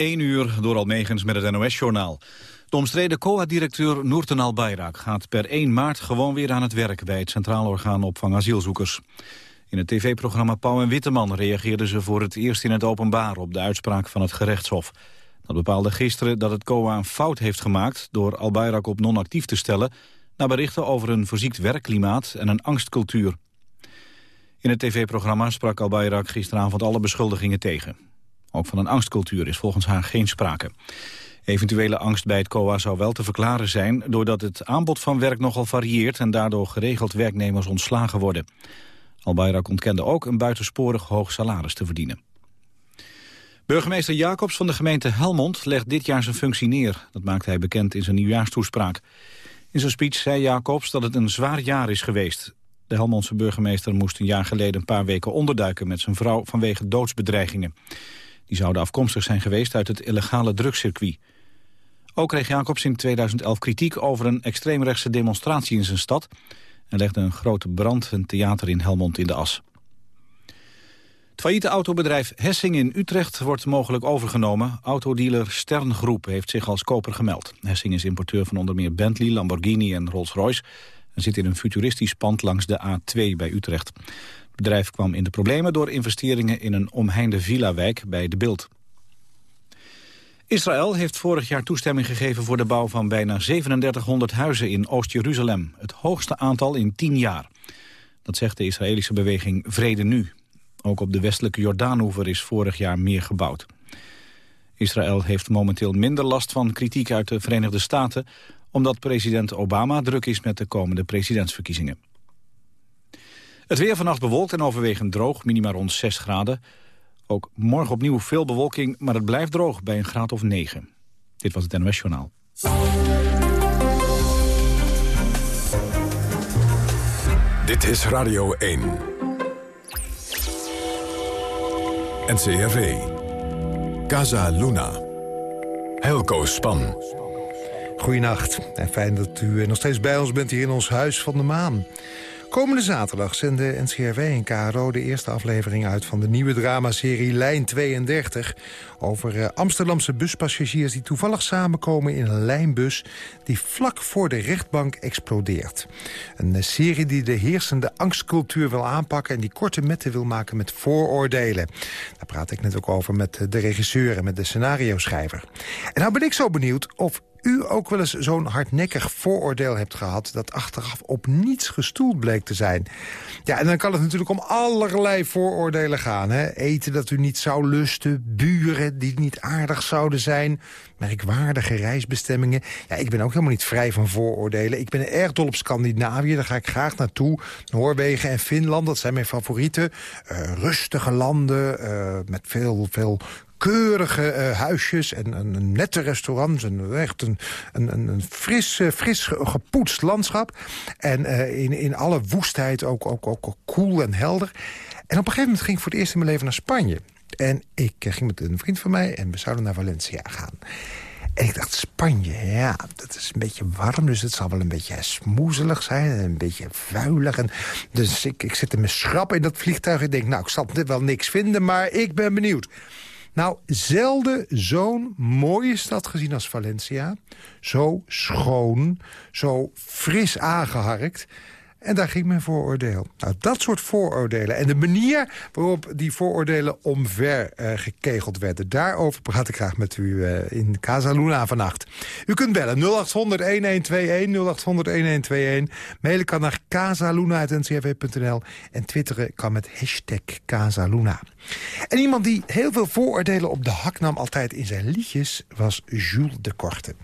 1 uur door Almegens met het NOS-journaal. De omstreden COA-directeur Noorten Al-Bayrak gaat per 1 maart gewoon weer aan het werk bij het Centraal Orgaan Opvang Asielzoekers. In het tv-programma Pauw en Witteman reageerden ze voor het eerst in het openbaar op de uitspraak van het gerechtshof. Dat bepaalde gisteren dat het COA een fout heeft gemaakt door Al-Bayrak op non-actief te stellen na berichten over een verziekt werkklimaat en een angstcultuur. In het tv-programma sprak Al-Bayrak gisteravond alle beschuldigingen tegen. Ook van een angstcultuur is volgens haar geen sprake. Eventuele angst bij het COA zou wel te verklaren zijn... doordat het aanbod van werk nogal varieert... en daardoor geregeld werknemers ontslagen worden. Al-Bayrak ontkende ook een buitensporig hoog salaris te verdienen. Burgemeester Jacobs van de gemeente Helmond legt dit jaar zijn functie neer. Dat maakte hij bekend in zijn nieuwjaarstoespraak. In zijn speech zei Jacobs dat het een zwaar jaar is geweest. De Helmondse burgemeester moest een jaar geleden een paar weken onderduiken met zijn vrouw vanwege doodsbedreigingen. Die zouden afkomstig zijn geweest uit het illegale drugscircuit. Ook kreeg Jacobs in 2011 kritiek over een extreemrechtse demonstratie in zijn stad... en legde een grote brand een theater in Helmond in de as. Het failliete autobedrijf Hessing in Utrecht wordt mogelijk overgenomen. Autodealer Sterngroep heeft zich als koper gemeld. Hessing is importeur van onder meer Bentley, Lamborghini en Rolls-Royce... en zit in een futuristisch pand langs de A2 bij Utrecht. Bedrijf kwam in de problemen door investeringen in een omheinde villa-wijk bij De Bild. Israël heeft vorig jaar toestemming gegeven voor de bouw van bijna 3700 huizen in Oost-Jeruzalem. Het hoogste aantal in tien jaar. Dat zegt de Israëlische beweging Vrede Nu. Ook op de westelijke Jordaanhoever is vorig jaar meer gebouwd. Israël heeft momenteel minder last van kritiek uit de Verenigde Staten... omdat president Obama druk is met de komende presidentsverkiezingen. Het weer vannacht bewolkt en overwegend droog, minima rond 6 graden. Ook morgen opnieuw veel bewolking, maar het blijft droog bij een graad of 9. Dit was het NOS Journaal. Dit is Radio 1. NCRV. Casa Luna. Helco Span. Goedenacht en fijn dat u nog steeds bij ons bent hier in ons Huis van de Maan. Komende zaterdag zenden NCRV en KRO de eerste aflevering uit... van de nieuwe dramaserie Lijn 32... over eh, Amsterdamse buspassagiers die toevallig samenkomen in een lijnbus... die vlak voor de rechtbank explodeert. Een eh, serie die de heersende angstcultuur wil aanpakken... en die korte metten wil maken met vooroordelen. Daar praat ik net ook over met eh, de regisseur en met de scenario-schrijver. En nou ben ik zo benieuwd of u ook wel eens zo'n hardnekkig vooroordeel hebt gehad... dat achteraf op niets gestoeld bleek te zijn. Ja, en dan kan het natuurlijk om allerlei vooroordelen gaan. Hè? Eten dat u niet zou lusten, buren die niet aardig zouden zijn... merkwaardige reisbestemmingen. Ja, ik ben ook helemaal niet vrij van vooroordelen. Ik ben erg dol op Scandinavië, daar ga ik graag naartoe. Noorwegen en Finland, dat zijn mijn favorieten. Uh, rustige landen, uh, met veel, veel keurige uh, huisjes en een, nette restaurants. En echt een, een, een fris, uh, fris gepoetst landschap. En uh, in, in alle woestheid ook, ook, ook koel en helder. En op een gegeven moment ging ik voor het eerst in mijn leven naar Spanje. En ik ging met een vriend van mij en we zouden naar Valencia gaan. En ik dacht, Spanje, ja, dat is een beetje warm... dus het zal wel een beetje smoezelig zijn en een beetje vuilig. En dus ik, ik zit in mijn schrap in dat vliegtuig. Ik denk, nou, ik zal dit wel niks vinden, maar ik ben benieuwd. Nou, zelden zo'n mooie stad gezien als Valencia. Zo schoon, zo fris aangeharkt. En daar ging mijn vooroordeel. Nou, dat soort vooroordelen en de manier waarop die vooroordelen omver uh, gekegeld werden... daarover praat ik graag met u uh, in Casa Luna vannacht. U kunt bellen 0800-1121, 0800-1121. Mailen kan naar casaluna.ncrv.nl en twitteren kan met hashtag Casaluna. En iemand die heel veel vooroordelen op de hak nam altijd in zijn liedjes... was Jules de Korte.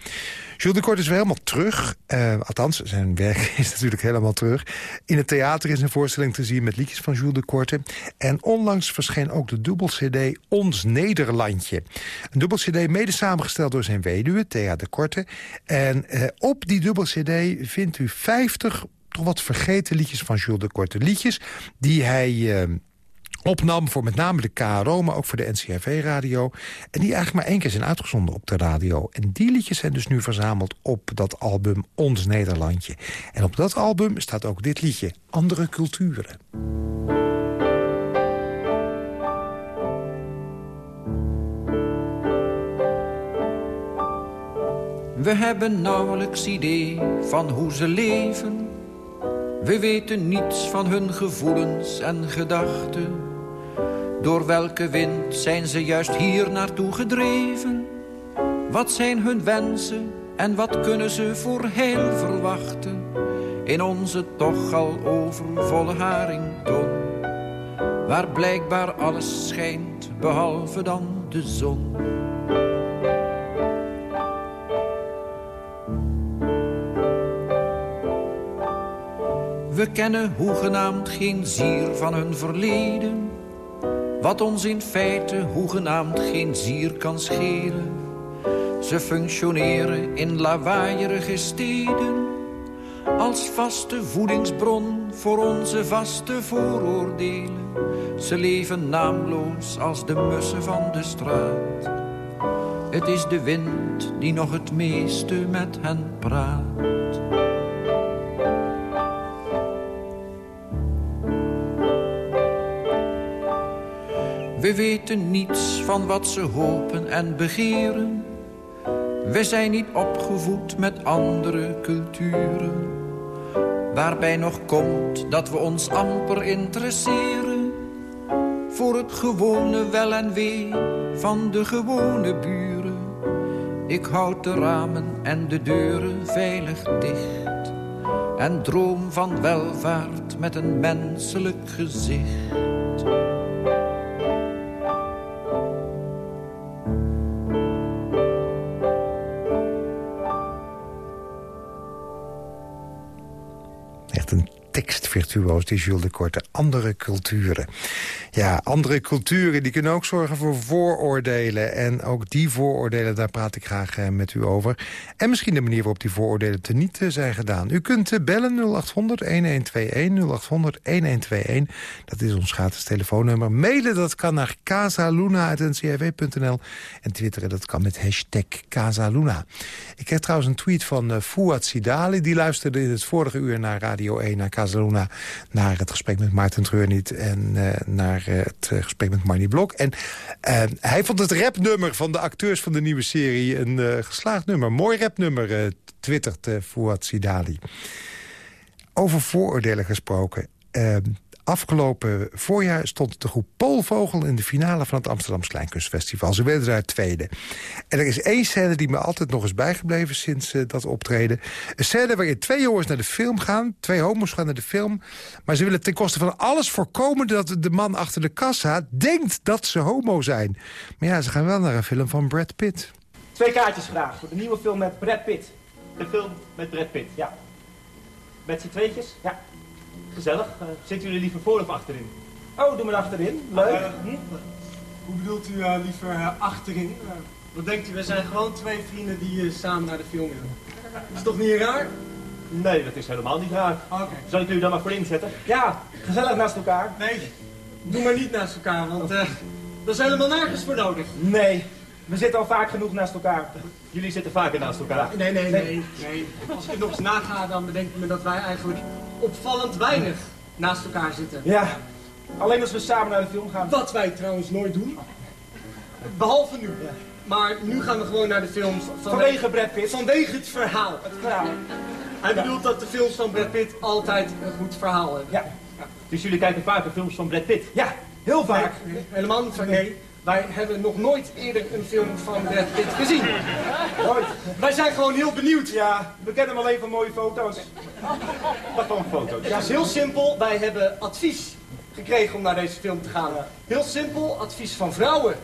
Jules de Korte is weer helemaal terug. Uh, althans, zijn werk is natuurlijk helemaal terug. In het theater is een voorstelling te zien met liedjes van Jules de Korte. En onlangs verscheen ook de dubbel-cd Ons Nederlandje. Een dubbel-cd mede samengesteld door zijn weduwe, Thea de Korte. En uh, op die dubbel-cd vindt u 50 toch wat vergeten liedjes van Jules de Korte. Liedjes die hij... Uh, opnam voor met name de KRO, maar ook voor de NCRV-radio. En die eigenlijk maar één keer zijn uitgezonden op de radio. En die liedjes zijn dus nu verzameld op dat album Ons Nederlandje. En op dat album staat ook dit liedje, Andere Culturen. We hebben nauwelijks idee van hoe ze leven. We weten niets van hun gevoelens en gedachten. Door welke wind zijn ze juist hier naartoe gedreven? Wat zijn hun wensen en wat kunnen ze voor heel verwachten? In onze toch al overvolle harington. Waar blijkbaar alles schijnt, behalve dan de zon. We kennen hoegenaamd geen zier van hun verleden. Wat ons in feite hoegenaamd geen zier kan schelen. Ze functioneren in lawaaierige steden. Als vaste voedingsbron voor onze vaste vooroordelen. Ze leven naamloos als de mussen van de straat. Het is de wind die nog het meeste met hen praat. We weten niets van wat ze hopen en begeren. We zijn niet opgevoed met andere culturen. Waarbij nog komt dat we ons amper interesseren. Voor het gewone wel en wee van de gewone buren. Ik houd de ramen en de deuren veilig dicht. En droom van welvaart met een menselijk gezicht. Virtuoos, die Jules de Korte. Andere culturen. Ja, andere culturen die kunnen ook zorgen voor vooroordelen. En ook die vooroordelen, daar praat ik graag eh, met u over. En misschien de manier waarop die vooroordelen teniet eh, zijn gedaan. U kunt eh, bellen 0800-1121, 0800-1121. Dat is ons gratis telefoonnummer. Mailen, dat kan naar casaluna.ncrw.nl. En twitteren, dat kan met hashtag Casaluna. Ik kreeg trouwens een tweet van Fouad Sidali. Die luisterde in het vorige uur naar Radio 1, naar Casaluna... naar het gesprek met Maarten Treurniet en uh, naar uh, het gesprek met Marnie Blok. En hij vond het rapnummer van de acteurs van de nieuwe serie... een geslaagd nummer, mooi rapnummer, twittert Fouad Sidali. Over vooroordelen gesproken... Afgelopen voorjaar stond de groep Poolvogel in de finale van het Amsterdamse Kleinkunstfestival. Ze werden daar tweede. En er is één scène die me altijd nog is bijgebleven sinds uh, dat optreden. Een scène waarin twee jongens naar de film gaan. Twee homo's gaan naar de film. Maar ze willen ten koste van alles voorkomen dat de man achter de kassa denkt dat ze homo zijn. Maar ja, ze gaan wel naar een film van Brad Pitt. Twee kaartjes graag voor de nieuwe film met Brad Pitt. De film met Brad Pitt, ja. Met z'n tweetjes? Ja. Gezellig. Uh, zitten jullie liever voor of achterin? Oh, doe maar achterin. Leuk. Uh, hm? Hoe bedoelt u uh, liever achterin? wat denkt u, we zijn gewoon twee vrienden die samen naar de film gaan. Is toch niet raar? Nee, dat is helemaal niet raar. Oké. Zal ik u dan maar voor inzetten? Ja, gezellig naast elkaar. Nee, doe maar niet naast elkaar, want uh, er is helemaal nergens voor nodig. Nee, we zitten al vaak genoeg naast elkaar. Jullie zitten vaker naast elkaar. Nee, nee, nee, nee. Als ik het nog eens naga, dan bedenk ik me dat wij eigenlijk opvallend weinig naast elkaar zitten. Ja, alleen als we samen naar de film gaan. Wat wij trouwens nooit doen. Behalve nu. Ja. Maar nu gaan we gewoon naar de films vanwege Brad Pitt. Vanwege het verhaal. Het verhaal. Hij bedoelt dat de films van Brad Pitt altijd een goed verhaal hebben. Ja. Dus jullie kijken vaker films van Brad Pitt? Ja, heel vaak. helemaal niet van nee. Wij hebben nog nooit eerder een film van Brad Pitt gezien. Nooit. Wij zijn gewoon heel benieuwd. Ja, we kennen hem alleen van mooie foto's. Wat voor foto's? Ja, is heel simpel. Wij hebben advies gekregen om naar deze film te gaan. Heel simpel, advies van vrouwen.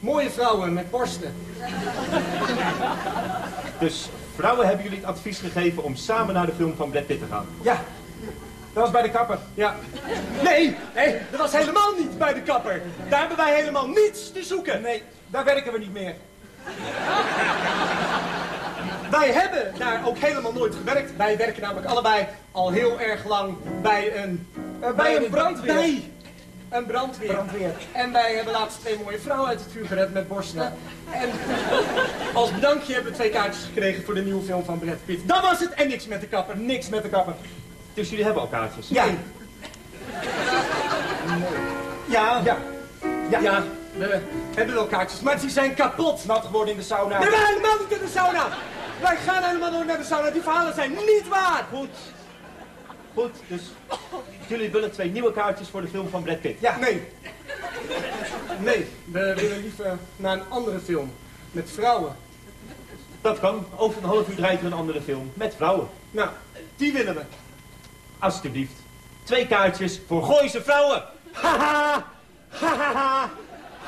Mooie vrouwen met borsten. Dus vrouwen hebben jullie het advies gegeven om samen naar de film van Brad Pitt te gaan? Ja, dat was bij de kapper. Ja. Nee, nee, dat was helemaal niet bij de kapper. Daar hebben wij helemaal niets te zoeken. Nee, daar werken we niet meer. Wij hebben daar ook helemaal nooit gewerkt. Wij werken namelijk allebei al heel erg lang bij een... Uh, bij, een brandweer. Bij een brandweer. brandweer. En wij hebben laatst twee mooie vrouwen uit het vuur gered met borsten. En als bedankje hebben we twee kaartjes gekregen voor de nieuwe film van Brad Pitt. Dat was het en niks met de kapper. Niks met de kapper. Dus jullie hebben al kaartjes? Ja. Ja. Ja. Ja. ja. We hebben wel kaartjes, maar die zijn kapot. Nat geworden in de sauna. Nee, we helemaal niet in de sauna. Wij gaan helemaal nooit naar de sauna. Die verhalen zijn niet waar. Goed. Goed, dus jullie willen twee nieuwe kaartjes voor de film van Brad Pitt. Ja. Nee. Nee, we willen liever naar een andere film. Met vrouwen. Dat kan. Over een half uur draait er een andere film. Met vrouwen. Nou, die willen we. Alsjeblieft. Twee kaartjes voor Gooise vrouwen. Haha. Haha.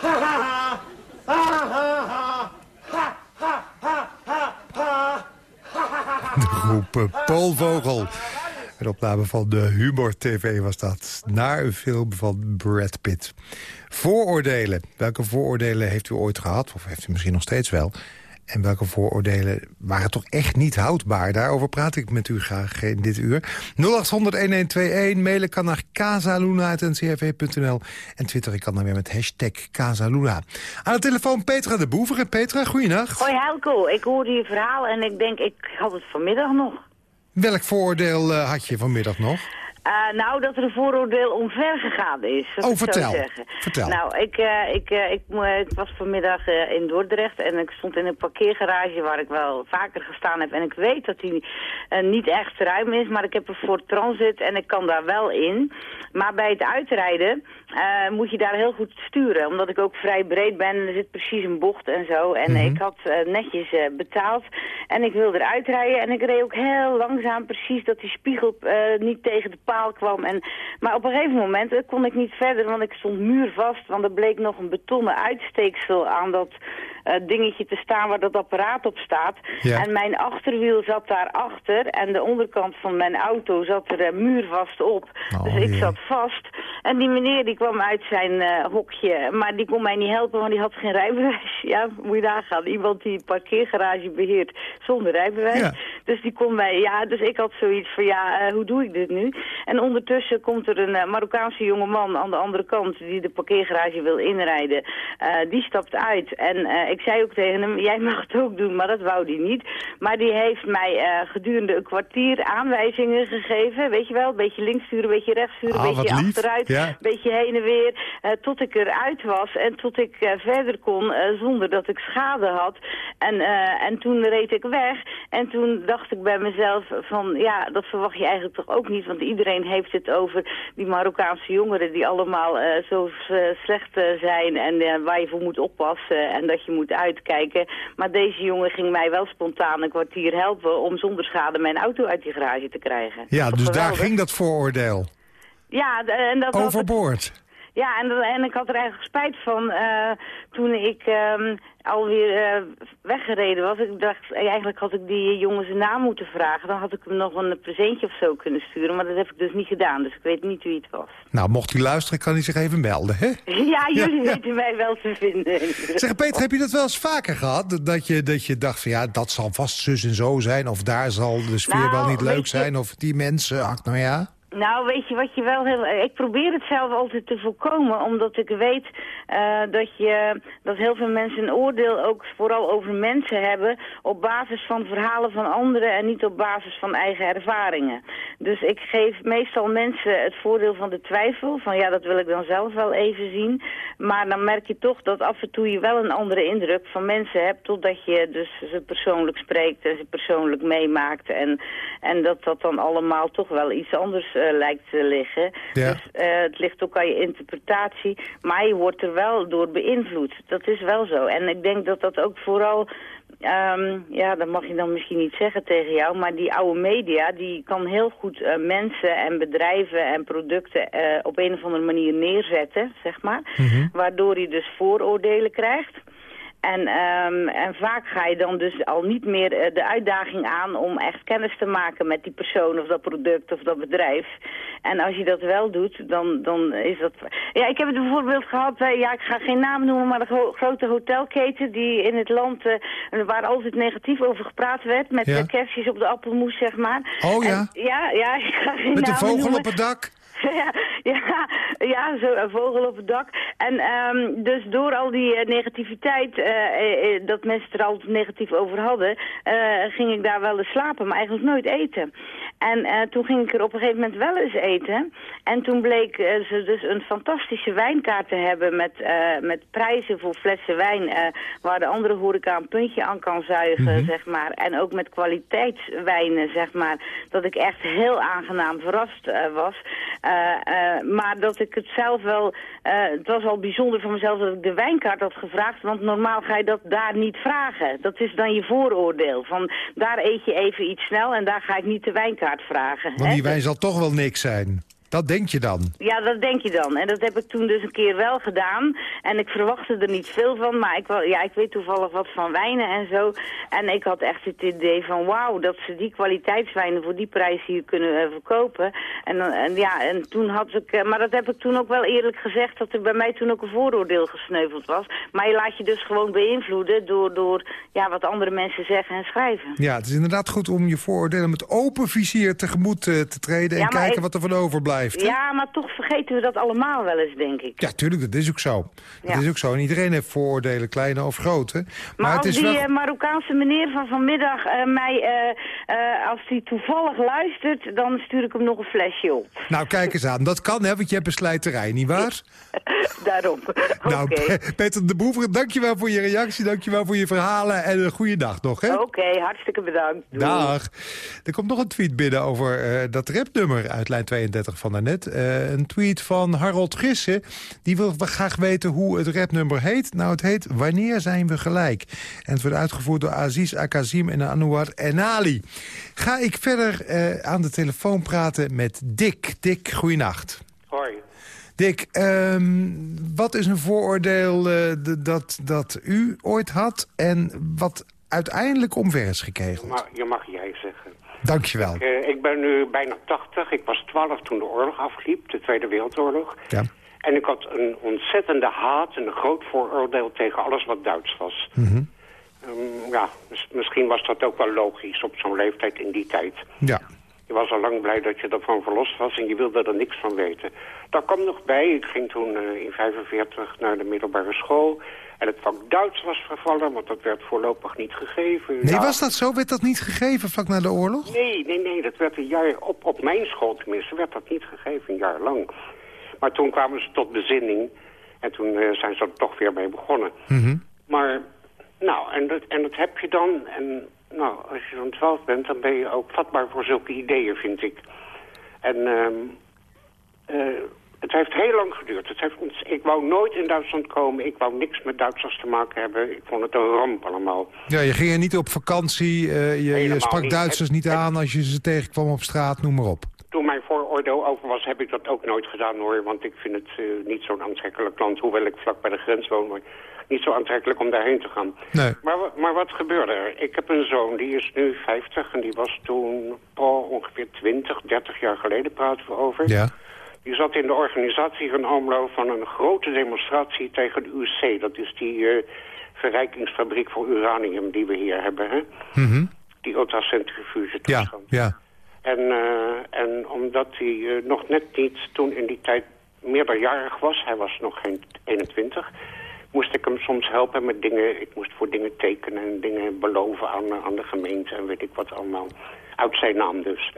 Haha. Haha. De groep uh, Polvogel. Een opname van de Humor TV was dat. Naar een film van Brad Pitt. Vooroordelen. Welke vooroordelen heeft u ooit gehad? Of heeft u misschien nog steeds wel? En welke vooroordelen waren toch echt niet houdbaar? Daarover praat ik met u graag in dit uur. 0800-1121, mailen kan naar casaluna.ncrv.nl. En Twitter ik kan dan weer met hashtag Casaluna. Aan de telefoon Petra de Boever. Petra, goeienacht. Hoi Helco, ik hoorde je verhaal en ik denk, ik had het vanmiddag nog. Welk vooroordeel uh, had je vanmiddag nog? Uh, nou, dat er een vooroordeel omver gegaan is. Oh, vertel. Nou, ik, uh, ik, uh, ik, ik, was vanmiddag in Dordrecht en ik stond in een parkeergarage waar ik wel vaker gestaan heb. En ik weet dat die niet echt ruim is, maar ik heb een Ford Transit en ik kan daar wel in. Maar bij het uitrijden moet je daar heel goed sturen, omdat ik ook vrij breed ben en er zit precies een bocht en zo. En Mhm. ik had netjes betaald en ik wilde eruit rijden en ik reed ook heel langzaam precies dat die spiegel niet tegen de paal kwam. En, maar op een gegeven moment uh, kon ik niet verder, want ik stond muurvast. Want er bleek nog een betonnen uitsteeksel aan dat dingetje te staan waar dat apparaat op staat. Ja. En mijn achterwiel zat daarachter en de onderkant van mijn auto zat er uh, muurvast op. Oh, dus ik jee. zat vast. En die meneer die kwam uit zijn eh, hokje, maar die kon mij niet helpen, want die had geen rijbewijs. Ja, moet je nagaan. Iemand die een parkeergarage beheert zonder rijbewijs. Ja. Dus die kon mij, ja, dus ik had zoiets van, ja, eh, hoe doe ik dit nu? En ondertussen komt er een Marokkaanse jongeman aan de andere kant die de parkeergarage wil inrijden. Uh, die stapt uit en uh, ik zei ook tegen hem, jij mag het ook doen, maar dat wou die niet. Maar die heeft mij uh, gedurende een kwartier aanwijzingen gegeven, weet je wel, een beetje links sturen, een beetje rechts sturen, een Ah, beetje wat lief. achteruit, Ja. een beetje heen en weer, uh, tot ik eruit was en tot ik uh, verder kon zonder dat ik schade had. En, en toen reed ik weg en toen dacht ik bij mezelf van, ja, dat verwacht je eigenlijk toch ook niet, want iedereen heeft het over die Marokkaanse jongeren die allemaal zo slecht zijn en waar je voor moet oppassen en dat je moet uitkijken. Maar deze jongen ging mij wel spontaan een kwartier helpen om zonder schade mijn auto uit die garage te krijgen. Ja, dus daar ging dat vooroordeel. Ja, en dat Overboord. Ja, en, en ik had er eigenlijk spijt van uh, toen ik um, alweer uh, weggereden was. Ik dacht, eigenlijk had ik die jongen zijn naam moeten vragen. Dan had ik hem nog een presentje of zo kunnen sturen. Maar dat heb ik dus niet gedaan, dus ik weet niet wie het was. Nou, mocht hij luisteren, kan hij zich even melden, hè? Ja, jullie ja. weten mij wel te vinden. Zeg, Peter, heb je dat wel eens vaker gehad? Dat je, dat je dacht van, ja, dat zal vast zus en zo zijn... of daar zal de sfeer Nou, wel niet leuk je- zijn... of die mensen, ach, nou ja... Nou, weet je wat je wel heel... Ik probeer het zelf altijd te voorkomen, omdat ik weet uh, dat, je, dat heel veel mensen een oordeel ook vooral over mensen hebben op basis van verhalen van anderen en niet op basis van eigen ervaringen. Dus ik geef meestal mensen het voordeel van de twijfel, van ja, dat wil ik dan zelf wel even zien. Maar dan merk je toch dat af en toe je wel een andere indruk van mensen hebt, totdat je dus ze persoonlijk spreekt en ze persoonlijk meemaakt. En, en dat dat dan allemaal toch wel iets anders uh, lijkt te liggen. Ja. Dus uh, het ligt ook aan je interpretatie, maar je wordt er wel door beïnvloed. Dat is wel zo. En ik denk dat dat ook vooral... Um, ja, dat mag je dan misschien niet zeggen tegen jou, maar die oude media, die kan heel goed uh, mensen en bedrijven en producten uh, op een of andere manier neerzetten, zeg maar. Mhm. Waardoor je dus vooroordelen krijgt. En, um, en vaak ga je dan dus al niet meer uh, de uitdaging aan om echt kennis te maken met die persoon of dat product of dat bedrijf. En als je dat wel doet, dan, dan is dat... Ja, ik heb het bijvoorbeeld gehad, uh, ja, ik ga geen naam noemen, maar de gro grote hotelketen die in het land, uh, waar altijd negatief over gepraat werd, met Ja. de kerstjes op de appelmoes, zeg maar. Oh ja? En, ja, ja, ik ga geen Met de namen vogel noemen. op het dak? Ja, ja, zo een vogel op het dak. En um, dus door al die uh, negativiteit, uh, dat mensen er altijd negatief over hadden, ging ik daar wel eens slapen, maar eigenlijk nooit eten. En uh, toen ging ik er op een gegeven moment wel eens eten. En toen bleek uh, ze dus een fantastische wijnkaart te hebben met, uh, met prijzen voor flessen wijn. waar de andere horeca een puntje aan kan zuigen, mm -hmm. zeg maar. En ook met kwaliteitswijnen, zeg maar. Dat ik echt heel aangenaam verrast was. maar dat ik het zelf wel... het was al bijzonder voor mezelf dat ik de wijnkaart had gevraagd. Want normaal ga je dat daar niet vragen. Dat is dan je vooroordeel. Van daar eet je even iets snel en daar ga ik niet de wijnkaart vragen. Want die wijn zal toch wel niks zijn. Dat denk je dan? Ja, dat denk je dan. En dat heb ik toen dus een keer wel gedaan. En ik verwachtte er niet veel van, maar ik, ja, ik weet toevallig wat van wijnen en zo. En ik had echt het idee van wauw, dat ze die kwaliteitswijnen voor die prijs hier kunnen uh, verkopen. En, en, ja, en toen had ik, uh, maar dat heb ik toen ook wel eerlijk gezegd, dat er bij mij toen ook een vooroordeel gesneuveld was. Maar je laat je dus gewoon beïnvloeden door, door ja, wat andere mensen zeggen en schrijven. Ja, het is inderdaad goed om je vooroordelen met open vizier tegemoet te treden en ja, kijken ik... wat er van overblijft. Hè? Ja, maar toch vergeten we dat allemaal wel eens, denk ik. Ja, tuurlijk, dat is ook zo. Dat ja. is ook zo. En iedereen heeft vooroordelen, kleine of grote. Maar, maar het als is die wel... uh, Marokkaanse meneer van vanmiddag uh, mij, uh, als hij toevallig luistert, dan stuur ik hem nog een flesje op. Nou, kijk eens aan. Dat kan, hè, want je hebt een slijterij, nietwaar? Daarom. Nou, okay. Peter de Boever, dankjewel voor je reactie, dankjewel voor je verhalen en een goede dag nog, hè? Oké, okay, hartstikke bedankt. Doei. Dag. Er komt nog een tweet binnen over dat rapnummer uit lijn 32 van daarnet. Uh, een tweet van Harold Gissen. Die wil graag weten hoe het rapnummer heet. Nou, het heet Wanneer zijn we gelijk? En het wordt uitgevoerd door Aziz Akazim en Anouar Enali. Ga ik verder uh, aan de telefoon praten met Dick. Dick, goeienacht. Hoi. Dick, um, wat is een vooroordeel uh, dat, dat u ooit had... en wat uiteindelijk omver is gekegeld? Maar, je mag jij zeggen. Dankjewel. Ik, uh, ik ben nu bijna 80. Ik was 12 toen de oorlog afliep, de Tweede Wereldoorlog. Ja. En ik had een ontzettende haat en een groot vooroordeel tegen alles wat Duits was. Mm -hmm. um, ja, misschien was dat ook wel logisch op zo'n leeftijd in die tijd. Ja. Je was al lang blij dat je ervan verlost was en je wilde er niks van weten. Daar kwam nog bij, ik ging toen uh, in 45 naar de middelbare school... En het vak Duits was vervallen, want dat werd voorlopig niet gegeven. Nee, was dat zo? Werd dat niet gegeven vlak na de oorlog? Nee, nee, nee. Dat werd een jaar, op, op mijn school tenminste, werd dat niet gegeven, een jaar lang. Maar toen kwamen ze tot bezinning en toen uh, zijn ze er toch weer mee begonnen. Mm -hmm. Maar, nou, en dat, en dat heb je dan. En nou, als je zo'n 12 bent, dan ben je ook vatbaar voor zulke ideeën, vind ik. En... Uh, het heeft heel lang geduurd. Het heeft ons, ik wou nooit in Duitsland komen. Ik wou niks met Duitsers te maken hebben. Ik vond het een ramp allemaal. Ja, je ging er niet op vakantie. Uh, je, je, sprak niet. Duitsers niet het, aan als je ze tegenkwam op straat, noem maar op. Toen mijn vooroordeel over was, heb ik dat ook nooit gedaan hoor. Want ik vind het uh, niet zo'n aantrekkelijk land. Hoewel ik vlak bij de grens woon. Maar niet zo aantrekkelijk om daarheen te gaan. Nee. Maar, maar wat gebeurde er? Ik heb een zoon, die is nu 50 en die was toen oh, ongeveer 20, 30 jaar geleden praten we over. Ja. Die zat in de organisatie van Almelo van een grote demonstratie tegen de UC. Dat is die uh, verrijkingsfabriek voor uranium die we hier hebben. Hè? Mm -hmm. Die ultracentrifuge ja, ja. En, uh, en omdat hij uh, nog net niet toen in die tijd meerderjarig was... hij was nog geen 21... moest ik hem soms helpen met dingen. Ik moest voor dingen tekenen en dingen beloven aan, aan de gemeente... en weet ik wat allemaal. Uit zijn naam dus.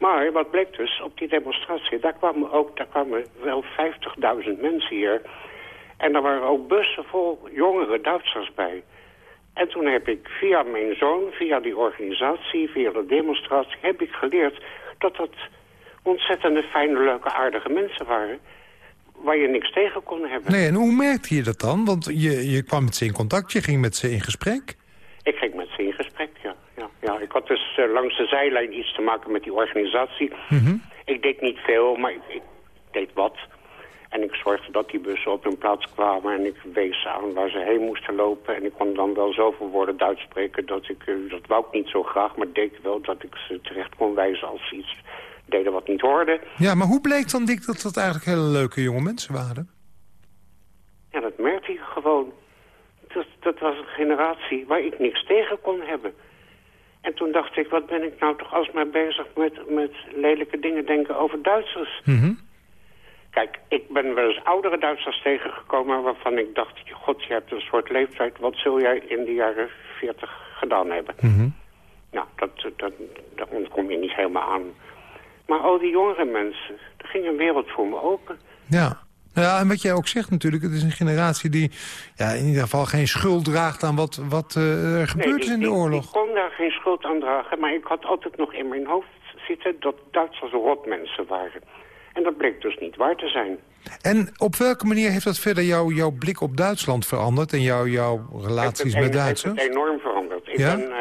Maar wat bleek dus, op die demonstratie, daar kwamen, ook, daar kwamen wel 50.000 mensen hier. En er waren ook bussen vol jongere Duitsers bij. En toen heb ik via mijn zoon, via die organisatie, via de demonstratie... heb ik geleerd dat dat ontzettende fijne, leuke, aardige mensen waren... waar je niks tegen kon hebben. Nee, en hoe merkte je dat dan? Want je, je kwam met ze in contact, je ging met ze in gesprek? Ik ging met ze in gesprek, ja. Ja, ja, ik had dus uh, langs de zijlijn iets te maken met die organisatie. Mm -hmm. Ik deed niet veel, maar ik, ik, deed wat. En ik zorgde dat die bussen op hun plaats kwamen en ik wees aan waar ze heen moesten lopen. En ik kon dan wel zoveel woorden Duits spreken dat ik, uh, dat wou ik niet zo graag, maar deed wel dat ik ze terecht kon wijzen als ze iets deden wat niet hoorde. Ja, maar hoe bleek dan, Dick, dat dat eigenlijk hele leuke jonge mensen waren? Ja, dat merkte je gewoon. Dat, dat was een generatie waar ik niks tegen kon hebben. En toen dacht ik, wat ben ik nou toch alsmaar bezig met, met lelijke dingen denken over Duitsers. Mm -hmm. Kijk, ik ben wel eens oudere Duitsers tegengekomen waarvan ik dacht, god, je hebt een soort leeftijd. Wat zul jij in de jaren 40 gedaan hebben? Mm -hmm. Nou, dat, dat, daar ontkom je niet helemaal aan. Maar al die jongere mensen, er ging een wereld voor me open. Ja. Ja, en wat jij ook zegt natuurlijk, het is een generatie die ja, in ieder geval geen schuld draagt aan wat, wat uh, er gebeurd is in de oorlog. Ik kon daar geen schuld aan dragen, maar ik had altijd nog in mijn hoofd zitten dat Duitsers rotmensen waren. En dat bleek dus niet waar te zijn. En op welke manier heeft dat verder jou, jouw blik op Duitsland veranderd... en jou, jouw relaties met Duitsers? Het heeft enorm veranderd. Ik, ben, uh,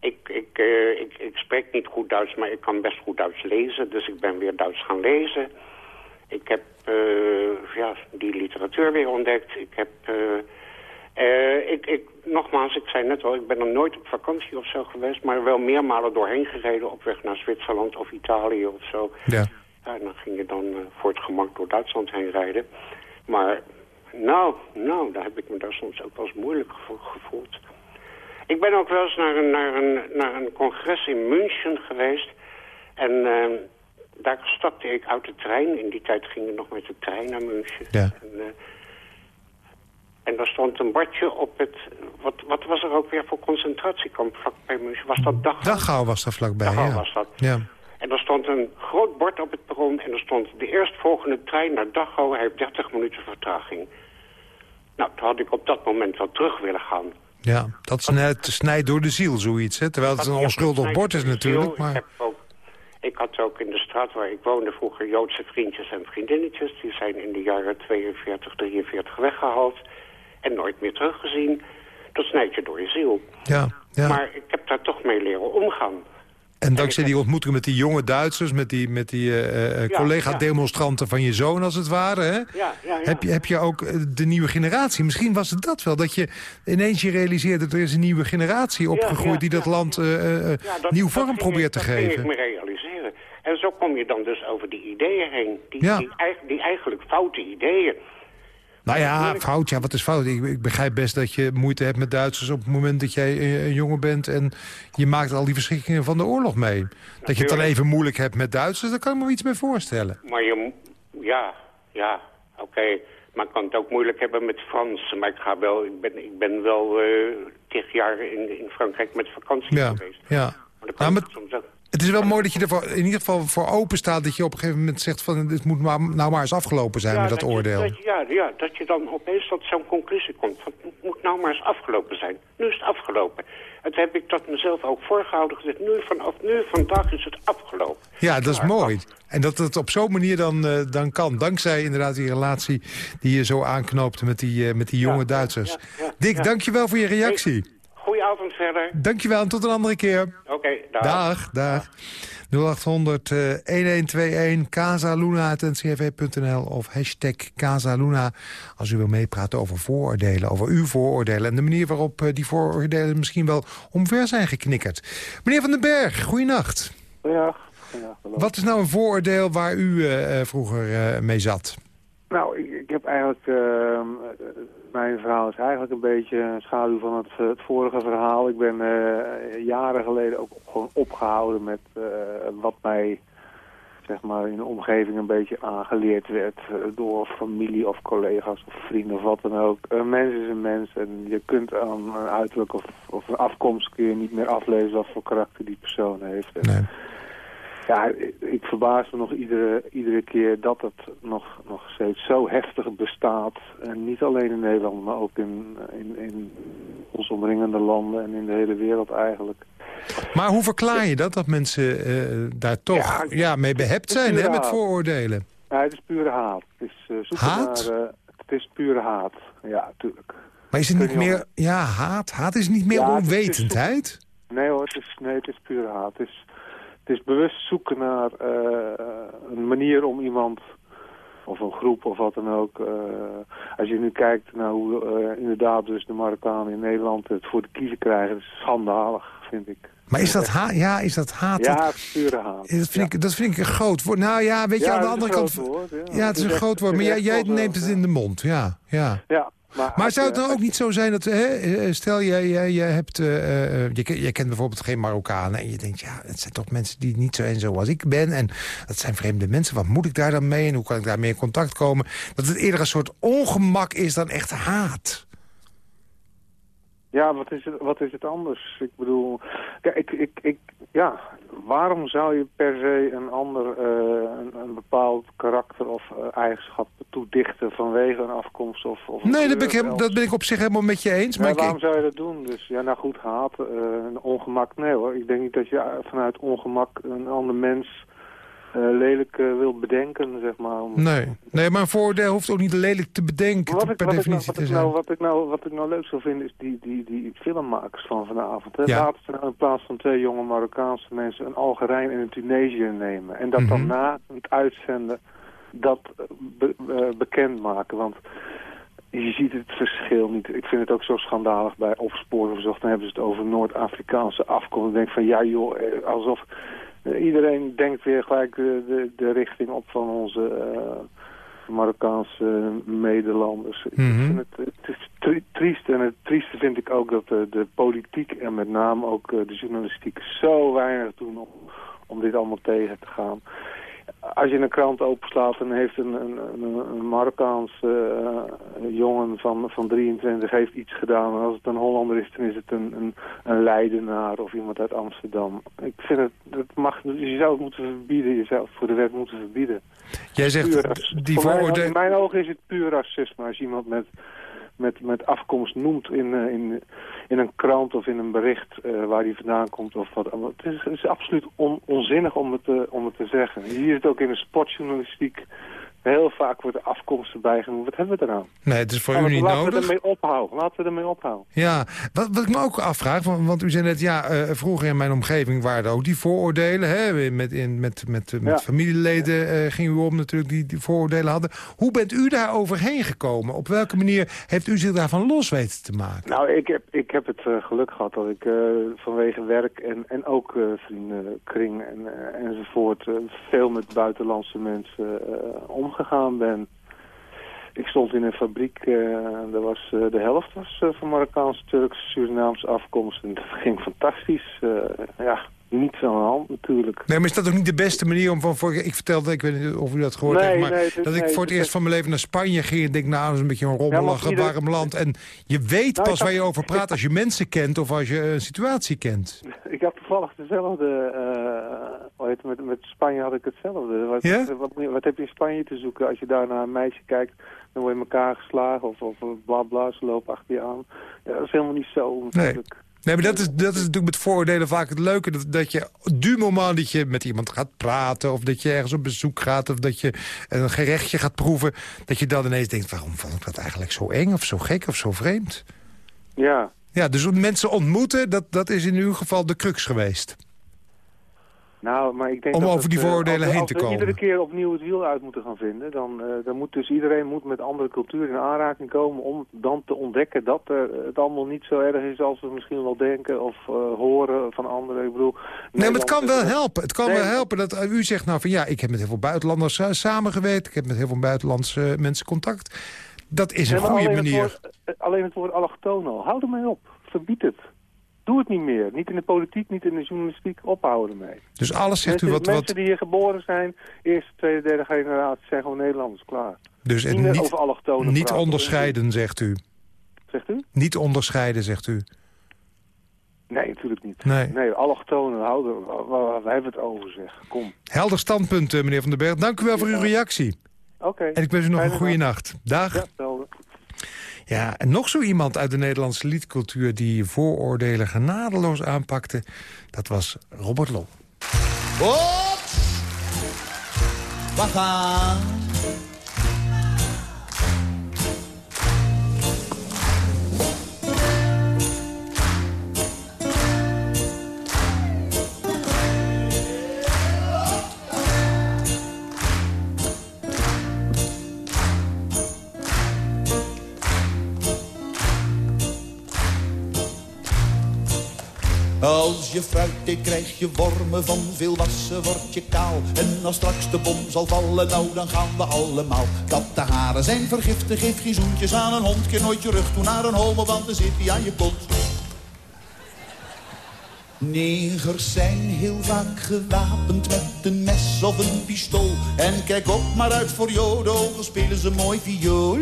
ik, ik, uh, ik, ik spreek niet goed Duits, maar ik kan best goed Duits lezen. Dus ik ben weer Duits gaan lezen. Ik heb uh, ja, die literatuur weer ontdekt. Ik heb... ik, ik, nogmaals, ik zei net al, ik ben er nooit op vakantie of zo geweest... maar wel meermalen doorheen gereden op weg naar Zwitserland of Italië of zo. Ja. Ja, en dan ging je dan uh, voor het gemak door Duitsland heen rijden. Maar nou, nou, daar heb ik me daar soms ook wel eens moeilijk gevoeld. Ik ben ook wel eens naar een, naar een, naar een congres in München geweest. En uh, daar stapte ik uit de trein. In die tijd ging je nog met de trein naar München. Ja. En, uh, en daar stond een bordje op het... Wat, wat was er ook weer voor concentratiekamp vlakbij München? Was dat Dachau? Dachau was daar vlakbij, Dachau ja. was dat. Ja. En er stond een groot bord op het perron en er stond de eerstvolgende trein naar Dachau. Hij heeft 30 minuten vertraging. Nou, toen had ik op dat moment wel terug willen gaan. Ja, dat snijdt, snijdt door de ziel, zoiets. Hè? Terwijl het een onschuldig bord is natuurlijk. Maar... Ik, heb ook, ik had ook in de straat waar ik woonde vroeger Joodse vriendjes en vriendinnetjes. Die zijn in de jaren 42, 43 weggehaald en nooit meer teruggezien. Dat snijdt je door je ziel. Ja, ja. Maar ik heb daar toch mee leren omgaan. En dankzij die ontmoeting met die jonge Duitsers... met die, met die uh, Ja, collega-demonstranten van je zoon, als het ware... Hè? Ja. Heb, je, heb je ook eh, de nieuwe generatie... misschien was het dat wel, dat je ineens je realiseert... dat er is een nieuwe generatie opgegroeid... die dat land eh, eh, dat- nieuw vorm probeert ik- te geven. ik me. En zo kom je dan dus over die ideeën heen. Die, Ja. die, die eigenlijk foute ideeën. Nou ja, fout, ja, wat is fout? Ik, ik begrijp best dat je moeite hebt met Duitsers... op het moment dat jij een jongen bent... en je maakt al die verschrikkingen van de oorlog mee. Dat je het dan even moeilijk hebt met Duitsers... daar kan ik me iets bij voorstellen. Maar je... Ja, ja, oké. Maar ik kan het ook moeilijk hebben met Frans. Maar ik ga wel... Ik ben, ik ben wel tig jaar in, in Frankrijk met vakantie Ja, geweest. ja. Maar dat Nou, maar- soms ook. Het is wel mooi dat je er voor, in ieder geval voor open staat... dat je op een gegeven moment zegt van... het moet maar, nou maar eens afgelopen zijn met dat, oordeel. dat ja, ja, dat je dan opeens tot zo'n conclusie komt. Van, het moet nou maar eens afgelopen zijn. Nu is het afgelopen. En toen heb ik dat mezelf ook voorgehouden. Gezegd, nu, vanaf nu, vandaag is het afgelopen. Ja, dat is mooi. En dat het op zo'n manier dan, eh, dan kan. Dankzij inderdaad die relatie die je zo aanknoopte met die, eh, met die jonge ja, Duitsers. ja, Dick, dankjewel voor je reactie. Goeie verder. Dankjewel en tot een andere keer. Oké, dag. Dag, dag. 0800 eh, 1121 casaluna.ncrv.nl of hashtag Casaluna als u wil meepraten over vooroordelen, over uw vooroordelen en de manier waarop eh, die vooroordelen misschien wel omver zijn geknikkerd. Meneer Van den Berg, goeienacht. Hallo. Wat is nou een vooroordeel waar u eh, eh, vroeger mee zat? Nou, ik, ik heb eigenlijk... mijn verhaal is eigenlijk een beetje een schaduw van het, eh, het vorige verhaal. Ik ben eh, jaren geleden ook gewoon opgehouden met eh, wat mij zeg maar, in de omgeving een beetje aangeleerd werd door familie of collega's of vrienden of wat dan ook. Een mens is een mens en je kunt aan een uiterlijk of, of een afkomst kun je niet meer aflezen wat voor karakter die persoon heeft. Ja, ik, verbaas me nog iedere, iedere keer dat het nog, nog steeds zo heftig bestaat. En niet alleen in Nederland, maar ook in, in, in onze omringende landen en in de hele wereld eigenlijk. Maar hoe verklaar je dat, dat mensen eh, daar toch ja, Ja, mee behept zijn hè, met vooroordelen? Ja, het is pure haat. Het is, eh, Haat? Naar, eh, het is pure haat, ja, tuurlijk. Maar is het niet meer, ja, haat? Haat is niet meer Ja, onwetendheid? Nee hoor, het is, nee, het is pure haat. Het is, het is bewust zoeken naar eh, een manier om iemand, of een groep of wat dan ook. eh, als je nu kijkt naar hoe eh, inderdaad dus de Marokkanen in Nederland het voor de kiezen krijgen, dat is schandalig, vind ik. Maar is dat, ha ja, is dat haat? Ja, het is pure haat. Dat vind, ik, dat vind ik een groot woord. Nou ja, weet je, Ja, aan de andere kant... woord, ja. ja, het is een groot woord, maar jij, jij neemt het in de mond, ja. ja. Ja, maar, zou het dan ook niet zo zijn dat, hè, eh, stel jij, jij, jij hebt, eh, je, je kent bijvoorbeeld geen Marokkanen en je denkt, ja, het zijn toch mensen die niet zo en zo als ik ben en dat zijn vreemde mensen, wat moet ik daar dan mee en hoe kan ik daar mee in contact komen? Dat het eerder een soort ongemak is dan echt haat. Ja, wat is het, wat is het anders? Ik bedoel, ja, ik, ik, ik, ja, waarom zou je per se een ander, uh, een, een, bepaald karakter of uh, eigenschap toedichten vanwege een afkomst of... of nee, dat ben, ik, dat ben ik op zich helemaal met je eens. Maar, waarom zou je dat doen? Dus ja, nou goed, haat, uh, ongemak, nee hoor. Ik denk niet dat je vanuit ongemak een ander mens lelijk uh, wil bedenken, zeg maar. Nee. nee, maar een voordeel hoeft ook niet lelijk te bedenken, wat ik, per wat definitie ik nou, wat te ik zijn. Nou, wat, ik nou, wat ik nou leuk zou vinden is die, die, die filmmakers van vanavond. Hè? Ja. Laten ze nou in plaats van twee jonge Marokkaanse mensen een Algerijn en een Tunesiër nemen. En dat mm -hmm. dan na het uitzenden dat be, uh, bekendmaken. Want je ziet het verschil niet. Ik vind het ook zo schandalig bij Opsporen Verzocht. Dan hebben ze het over Noord-Afrikaanse afkomst. Ik denk van ja joh, alsof... Iedereen denkt weer gelijk de, de, de, richting op van onze uh, Marokkaanse Nederlanders. Mm -hmm. Ik vind het, het is tri triest en het trieste vind ik ook dat de, de politiek en met name ook uh, de journalistiek zo weinig doen om, om dit allemaal tegen te gaan. Als je een krant openslaat en heeft een, een, een, Marokkaanse uh, jongen van, van 23 heeft iets gedaan. En als het een Hollander is, dan is het een, een, een Leidenaar of iemand uit Amsterdam. Ik vind het, dat mag, je zou het moeten verbieden, je zou het voor de wet moeten verbieden. Jij zegt, puur, die vooroordelen... In mijn ogen is het puur racisme als iemand met met, met afkomst noemt in, uh, in, in een krant of in een bericht uh, waar die vandaan komt of wat. Het is, is absoluut on, onzinnig om het, te, om het te zeggen. Hier is het ook in de sportjournalistiek. Heel vaak wordt de afkomst erbij genoemd. Wat hebben we eraan? Nee, het is voor laten u niet laten nodig. We ermee ophouden. Laten we ermee ophouden. Ja, wat, wat ik me ook afvraag, want, want u zei net... ja, uh, vroeger in mijn omgeving waren er ook die vooroordelen. Hè? Met, in, met, met, met Ja. familieleden uh, ging u om natuurlijk die, die vooroordelen hadden. Hoe bent u daar overheen gekomen? Op welke manier heeft u zich daarvan los weten te maken? Nou, ik heb, ik heb het uh, geluk gehad dat ik vanwege werk en, en ook vriendenkring en, enzovoort... veel met buitenlandse mensen omgegaan ben. Ik stond in een fabriek, daar was, de helft was van Marokkaanse, Turkse, Surinaamse afkomst. En dat ging fantastisch. ja, niets aan de hand natuurlijk. Nee, maar is dat ook niet de beste manier om van... Voor, ik vertelde, ik weet niet of u dat gehoord Nee, heeft... maar nee, dat ik voor het eerst van mijn leven naar Spanje ging... en denk, nou, dat is een beetje een rommelig, warm land. En je weet Nou, pas waar je over praat als je mensen kent... of als je een situatie kent. Ik had toevallig dezelfde, uh, het, met, met Spanje had ik hetzelfde. Wat, Ja? wat, wat heb je in Spanje te zoeken? Als je daar naar een meisje kijkt, dan word je in elkaar geslagen of, of bla bla, ze lopen achter je aan. Ja, dat is helemaal niet zo natuurlijk. Nee, maar dat is, dat is natuurlijk met vooroordelen vaak het leuke. Dat, dat je du moment dat je met iemand gaat praten... of dat je ergens op bezoek gaat... of dat je een gerechtje gaat proeven... dat je dan ineens denkt, waarom vond ik dat eigenlijk zo eng... of zo gek of zo vreemd? Ja, Ja, dus mensen ontmoeten, dat, dat is in uw geval de crux geweest. Nou, maar ik denk Om dat over die eh, vooroordelen als we- heen als te we komen. iedere keer opnieuw het wiel uit moeten gaan vinden, dan, eh, dan moet dus iedereen moet met andere culturen in aanraking komen om dan te ontdekken dat het allemaal niet zo erg is als we misschien wel denken of eh, horen van anderen. Ik bedoel, Nee, maar het kan wel helpen. Het kan Nee, wel helpen dat u zegt nou van ja, ik heb met heel veel buitenlanders samengewerkt. Ik heb met heel veel buitenlandse mensen contact. Dat is een maar goede manier. Het woord, alleen het woord allochtoon al. Hou ermee op. Verbied het. Doe het niet meer. Niet in de politiek, niet in de journalistiek. Ophouden ermee. Dus alles zegt mensen, u wat... mensen wat die hier geboren zijn, eerste, tweede, derde generatie, zijn gewoon Nederlanders. Klaar. dus niet en niet, over allochtonen niet praten. onderscheiden, zegt u. Zegt u? Niet onderscheiden, zegt u. Nee, natuurlijk niet. Nee. Nee, allochtonen, hou er, wa- wa- wij hebben het over, zeg. Kom. Helder standpunt, eh, meneer Van den Berg. Dank u wel voor uw reactie. Oké. En ik wens u nog een goede nacht. Dag. Ja. Ja, en nog zo iemand uit de Nederlandse liedcultuur... die vooroordelen genadeloos aanpakte, dat was Robert Lol. We Als je fruit eet krijg je wormen van veel wassen word je kaal. En als straks de bom zal vallen, nou dan gaan we allemaal. Dat de haren zijn vergiftig, geef geen zoentjes aan een hond. Keer nooit je rug toe naar een homo, want dan zit hij aan je kont. Negers zijn heel vaak gewapend met een mes of een pistool. En kijk op maar uit voor joden, spelen ze mooi viool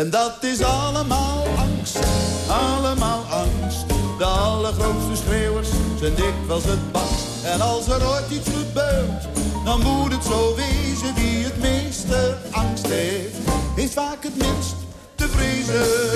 En dat is allemaal angst, allemaal angst. De allergrootste schreeuwers zijn dikwijls het bangst. En als er ooit iets gebeurt, dan moet het zo wezen. Wie het meeste angst heeft, heeft vaak het minst te vrezen.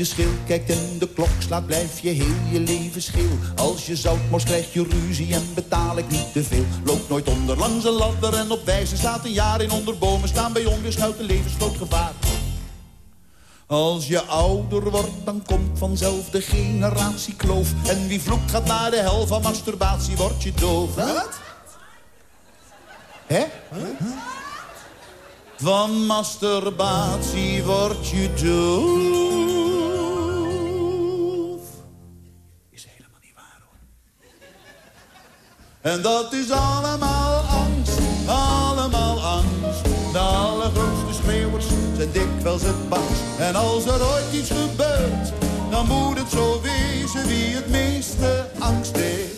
Je schil kijkt en de klok slaat, blijf je heel je leven schil. Als je zout moest, krijg je ruzie en betaal ik niet te veel. Loop nooit onder langs een ladder en op wijze staat een jaar in onder bomen staan. Bij onweerschuit een levensgroot gevaar. Als je ouder wordt, dan komt vanzelf de generatie kloof. En wie vloekt gaat naar de hel van masturbatie, word je doof. Wat? Hè? Van masturbatie word je doof. En dat is allemaal angst, allemaal angst. De allergrootste schreeuwers zijn dikwijls het bangst. En als er ooit iets gebeurt, dan moet het zo wezen. Wie het meeste angst heeft,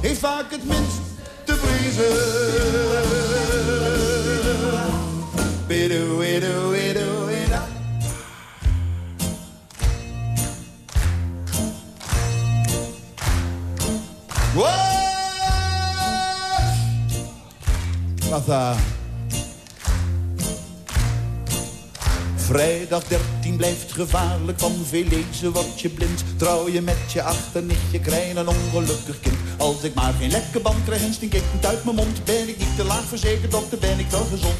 heeft vaak het minst te vrezen. Vrijdag 13 blijft gevaarlijk, van veel lezen word je blind. Trouw je met je achternichtje, krijg een ongelukkig kind. Als ik maar geen lekke band krijg en stink ik niet uit mijn mond. Ben ik niet te laag verzekerd, dokter, ben ik wel gezond.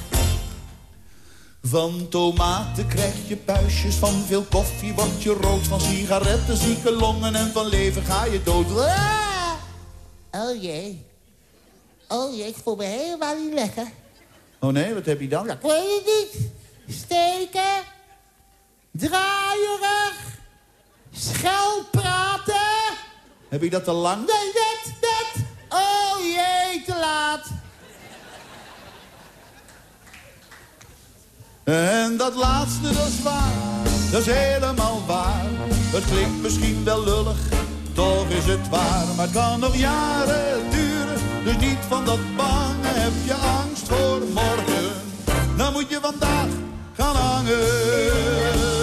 Van tomaten krijg je puistjes, van veel koffie word je rood. Van sigaretten zieke longen en van leven ga je dood. Ah! Oh jee. Oh jee, ik voel me helemaal niet lekker. Oh nee, wat heb je dan? Ja, ik weet het niet. Steken. Draaierig. Schel praten. Heb je dat te lang? Nee, net, net. Oh jee, te laat. En dat laatste, dat is waar, dat is helemaal waar. Het klinkt misschien wel lullig, toch is het waar. Maar het kan nog jaren duren, dus niet van dat bange. Heb je angst voor morgen, dan moet je vandaag gaan hangen.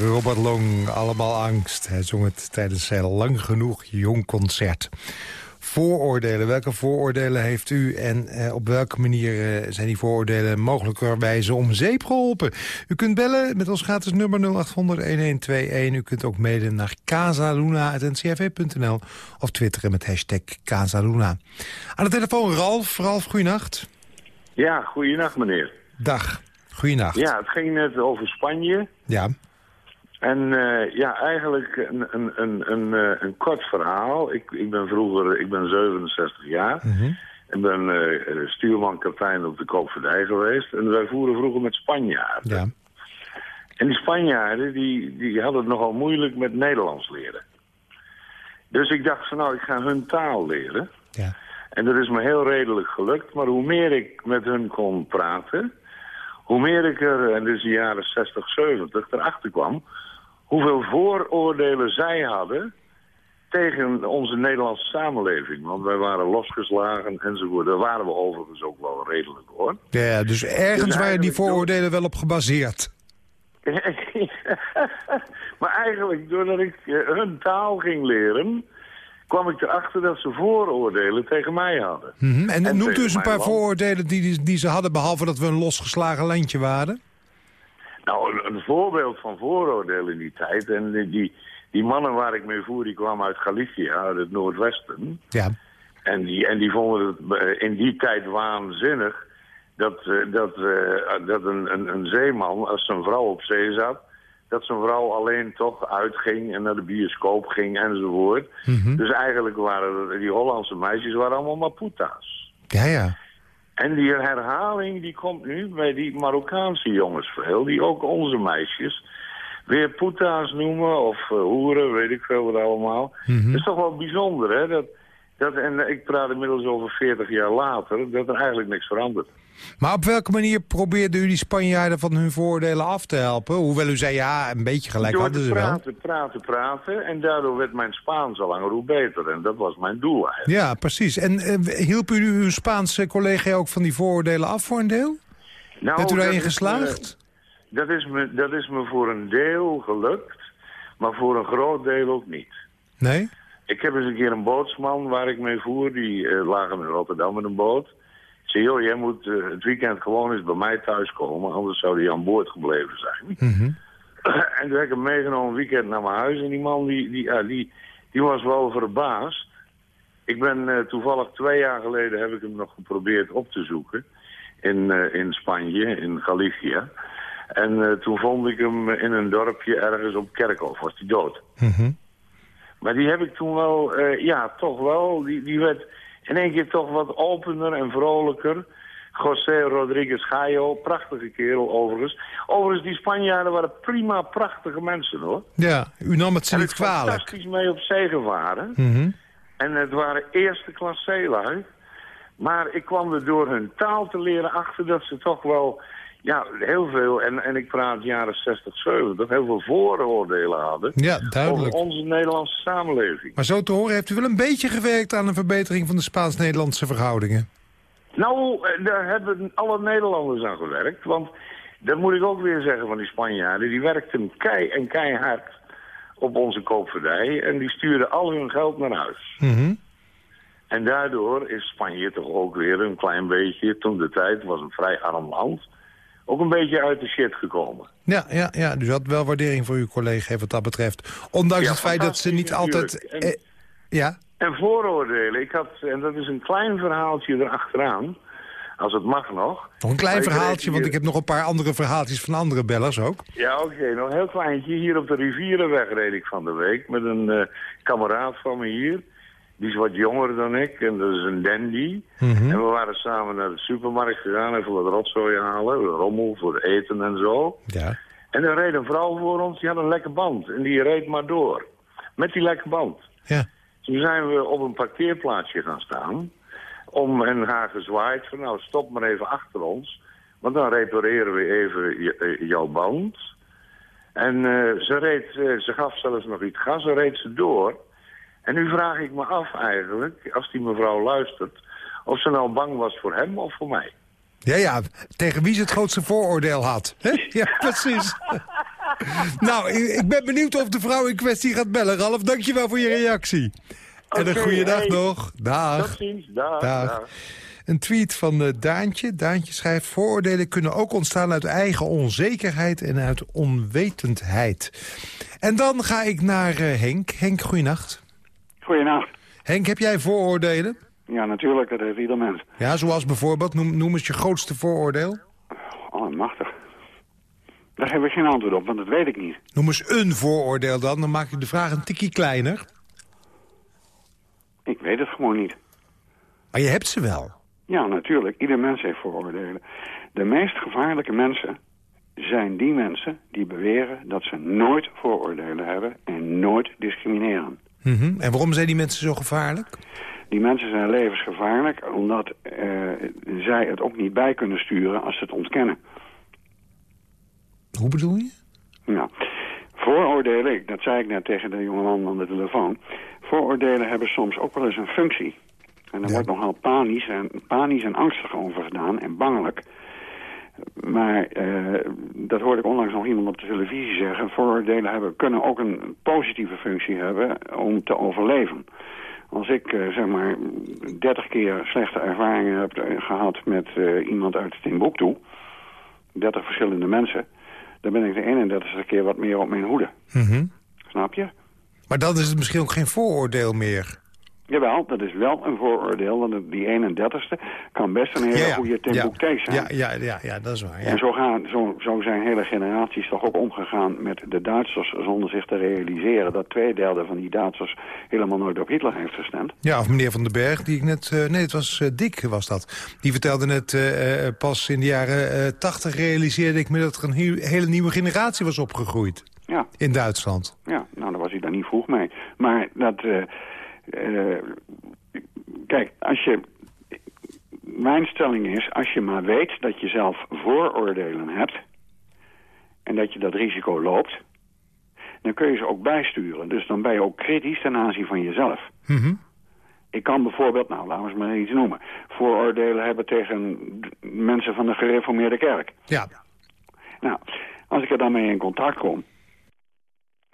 Robert Long, allemaal angst. Hij zong het tijdens zijn lang genoeg jong concert. Vooroordelen, welke vooroordelen heeft u en eh, op welke manier eh, zijn die vooroordelen mogelijkerwijze om zeep geholpen? U kunt bellen met ons gratis nummer 0800-1121. U kunt ook mailen naar casaluna.ncrv.nl of twitteren met hashtag Casaluna. Aan de telefoon Ralf. Ralf, goeienacht. Ja, goeienacht meneer. Dag, goeienacht. Ja, het ging net over Spanje. Ja. En eh, ja, eigenlijk een, een, een, een, eh, een kort verhaal. Ik, ik ben vroeger, ik ben 67 jaar. En ben uh, stuurman-kapitein op de Koopvaardij geweest. En wij voeren vroeger met Spanjaarden. Ja. En die Spanjaarden, die, die hadden het nogal moeilijk met Nederlands leren. Dus ik dacht van nou, ik ga hun taal leren. Ja. En dat is me heel redelijk gelukt. Maar hoe meer ik met hun kon praten... hoe meer ik er, en dus de jaren 60, 70, erachter kwam... hoeveel vooroordelen zij hadden tegen onze Nederlandse samenleving. Want wij waren losgeslagen enzovoort. Daar waren we overigens ook wel redelijk, hoor. Ja, dus ergens Dus waren die vooroordelen wel op gebaseerd. maar eigenlijk, doordat ik eh, hun taal ging leren... kwam ik erachter dat ze vooroordelen tegen mij hadden. Mhm. En, En noemt u eens een paar land. vooroordelen die, die, die ze hadden... behalve dat we een losgeslagen landje waren? Nou, een, een voorbeeld van vooroordelen in die tijd... en die, die, die mannen waar ik mee voer, die kwamen uit Galicië, uit het noordwesten... Ja. En die, en die vonden het eh, in die tijd waanzinnig dat, eh, dat, eh, dat een, een, een zeeman, als zijn vrouw op zee zat, dat zijn vrouw alleen toch uitging en naar de bioscoop ging enzovoort. Mhm. Dus eigenlijk waren die Hollandse meisjes waren allemaal Maputa's. Ja, ja. En die herhaling die komt nu bij die Marokkaanse jongens veel, die ook onze meisjes weer puta's noemen of eh, hoeren, weet ik veel wat allemaal. Mhm. Dat is toch wel bijzonder, hè? Dat, dat, en ik praat inmiddels over 40 jaar later, dat er eigenlijk niks verandert. Maar op welke manier probeerden u die Spanjaarden van hun vooroordelen af te helpen? Hoewel u zei, ja, een beetje gelijk Door hadden ze wel. praten, praten, praten. En daardoor werd mijn Spaans al langer hoe beter. En dat was mijn doel eigenlijk. Ja, precies. En eh, hielp u uw Spaanse collega ook van die vooroordelen af voor een deel? Nou, Bent u daarin geslaagd? dat, is me, dat is me voor een deel gelukt, maar voor een groot deel ook niet. Nee? Ik heb eens een keer een bootsman waar ik mee voer, die eh lag in Rotterdam met een boot. Ik zei, joh, jij moet eh, het weekend gewoon eens bij mij thuiskomen, anders zou hij aan boord gebleven zijn. Mhm. en toen heb ik hem meegenomen een weekend naar mijn huis. En die man die, die, ja, die, die was wel verbaasd. Ik ben eh, toevallig twee jaar geleden heb ik hem nog geprobeerd op te zoeken. In, in Spanje, in Galicia. En toen vond ik hem in een dorpje ergens op Kerkhof. Was hij dood. Mhm. Maar die heb ik toen wel, eh, ja, toch wel. Die, die werd in één keer toch wat opener en vrolijker. José Rodriguez Gallo, prachtige kerel overigens. Overigens, die Spanjaarden waren prima prachtige mensen hoor. Ja, u nam het ze niet ik kwalijk. fantastisch mee op zee gevaren. Mhm. En het waren eerste klas zeelui. Maar ik kwam er door hun taal te leren achter dat ze toch wel... Ja, heel veel, en, en ik praat jaren 60, 70, heel veel vooroordelen hadden... Ja, over duidelijk. onze Nederlandse samenleving. Maar zo te horen heeft u wel een beetje gewerkt aan een verbetering van de Spaans-Nederlandse verhoudingen. Nou, eh, daar hebben alle Nederlanders aan gewerkt. Want dat moet ik ook weer zeggen van die Spanjaarden. Die werkten kei en keihard op onze koopvaardij. En die stuurden al hun geld naar huis. Mhm. En daardoor is Spanje toch ook weer een klein beetje... toen de tijd was een vrij arm land... ook een beetje uit de shit gekomen. Ja, ja, ja, dus had wel waardering voor uw collega wat dat betreft. Ondanks Ja, het feit dat ze niet altijd... En- eh, ja? En vooroordelen, ik had, en dat is een klein verhaaltje erachteraan... als het mag nog. Nog een klein verhaaltje, want ik heb nog een paar andere verhaaltjes van andere bellers ook. Ja, oké. Nog een heel kleintje. Hier op de rivierenweg reed ik van de week met een eh, kameraad van me hier. Die is wat jonger dan ik en dat is een dandy. Mhm. En we waren samen naar de supermarkt gegaan, even wat rotzooi halen, rommel voor eten en zo. Ja. En er reed een vrouw voor ons, die had een lekke band. En die reed maar door. Met die lekke band. Ja. Toen zijn we op een parkeerplaatsje gaan staan. Om en haar gezwaaid van nou stop maar even achter ons. Want dan repareren we even eh, jouw band. En eh, ze, reed, eh, ze gaf zelfs nog iets gas, ze reed ze door. En nu vraag ik me af eigenlijk, als die mevrouw luistert... of ze nou bang was voor hem of voor mij. Ja, ja, tegen wie ze het grootste vooroordeel had. Ja, precies. nou, ik ben benieuwd of de vrouw in kwestie gaat bellen. Ralf, dankjewel voor je reactie. en een goede dag hey. nog. Dag. Tot ziens, dag. Dag. dag. Een tweet van eh, Daantje. Daantje schrijft... vooroordelen kunnen ook ontstaan uit eigen onzekerheid en uit onwetendheid. En dan ga ik naar eh, Henk. Henk, goeienacht. Goeienacht. Henk, heb jij vooroordelen? Ja, natuurlijk, dat heeft ieder mens. Ja, zoals bijvoorbeeld, noem, noem eens je grootste vooroordeel. Allemachtig. Daar heb ik geen antwoord op, want dat weet ik niet. Noem eens een vooroordeel dan, dan maak ik de vraag een tikkie kleiner. Ik weet het gewoon niet. Maar je hebt ze wel. Ja, natuurlijk. Ieder mens heeft vooroordelen. De meest gevaarlijke mensen zijn die mensen die beweren dat ze nooit vooroordelen hebben en nooit discrimineren. Mhm. En waarom zijn die mensen zo gevaarlijk? Die mensen zijn levensgevaarlijk omdat eh, zij het ook niet bij kunnen sturen als ze het ontkennen. Hoe bedoel je? Nou, vooroordelen, ik- dat zei ik net tegen de jongeman aan de telefoon. Vooroordelen hebben soms ook wel eens een functie. En daar wordt nogal panisch en, panisch en angstig over gedaan en bangelijk. Maar eh, dat hoorde ik onlangs nog iemand op de televisie zeggen. Vooroordelen hebben, kunnen ook een positieve functie hebben om te overleven. Als ik eh, zeg maar 30 keer slechte ervaringen heb eh, gehad met iemand uit Timbuktu, 30 verschillende mensen, dan ben ik de 31ste keer wat meer op mijn hoede. Mhm. Snap je? Maar dan is het misschien ook geen vooroordeel meer. Jawel, dat is wel een vooroordeel. Want die 31ste kan best een hele Ja, ja. goede Timbuktu ja. zijn. Ja, ja, ja, ja, dat is waar. En zo, gaan, zo, zo zijn hele generaties toch ook omgegaan met de Duitsers... zonder zich te realiseren dat twee derde van die Duitsers... helemaal nooit op Hitler heeft gestemd. Ja, of meneer Van den Berg, die ik net... eh, nee, het was eh, Dick, was dat. Die vertelde net, eh, pas in de jaren eh, 80 realiseerde ik me... dat er een he- hele nieuwe generatie was opgegroeid. Ja. In Duitsland. Ja, nou, daar was hij daar niet vroeg mee. Maar dat... eh, kijk, als je... Mijn stelling is, als je maar weet dat je zelf vooroordelen hebt... en dat je dat risico loopt... dan kun je ze ook bijsturen. Dus dan ben je ook kritisch ten aanzien van jezelf. Mhm. Ik kan bijvoorbeeld, nou, laten we eens maar iets noemen... vooroordelen hebben tegen mensen van de gereformeerde kerk. Ja. Nou, als ik er dan mee in contact kom...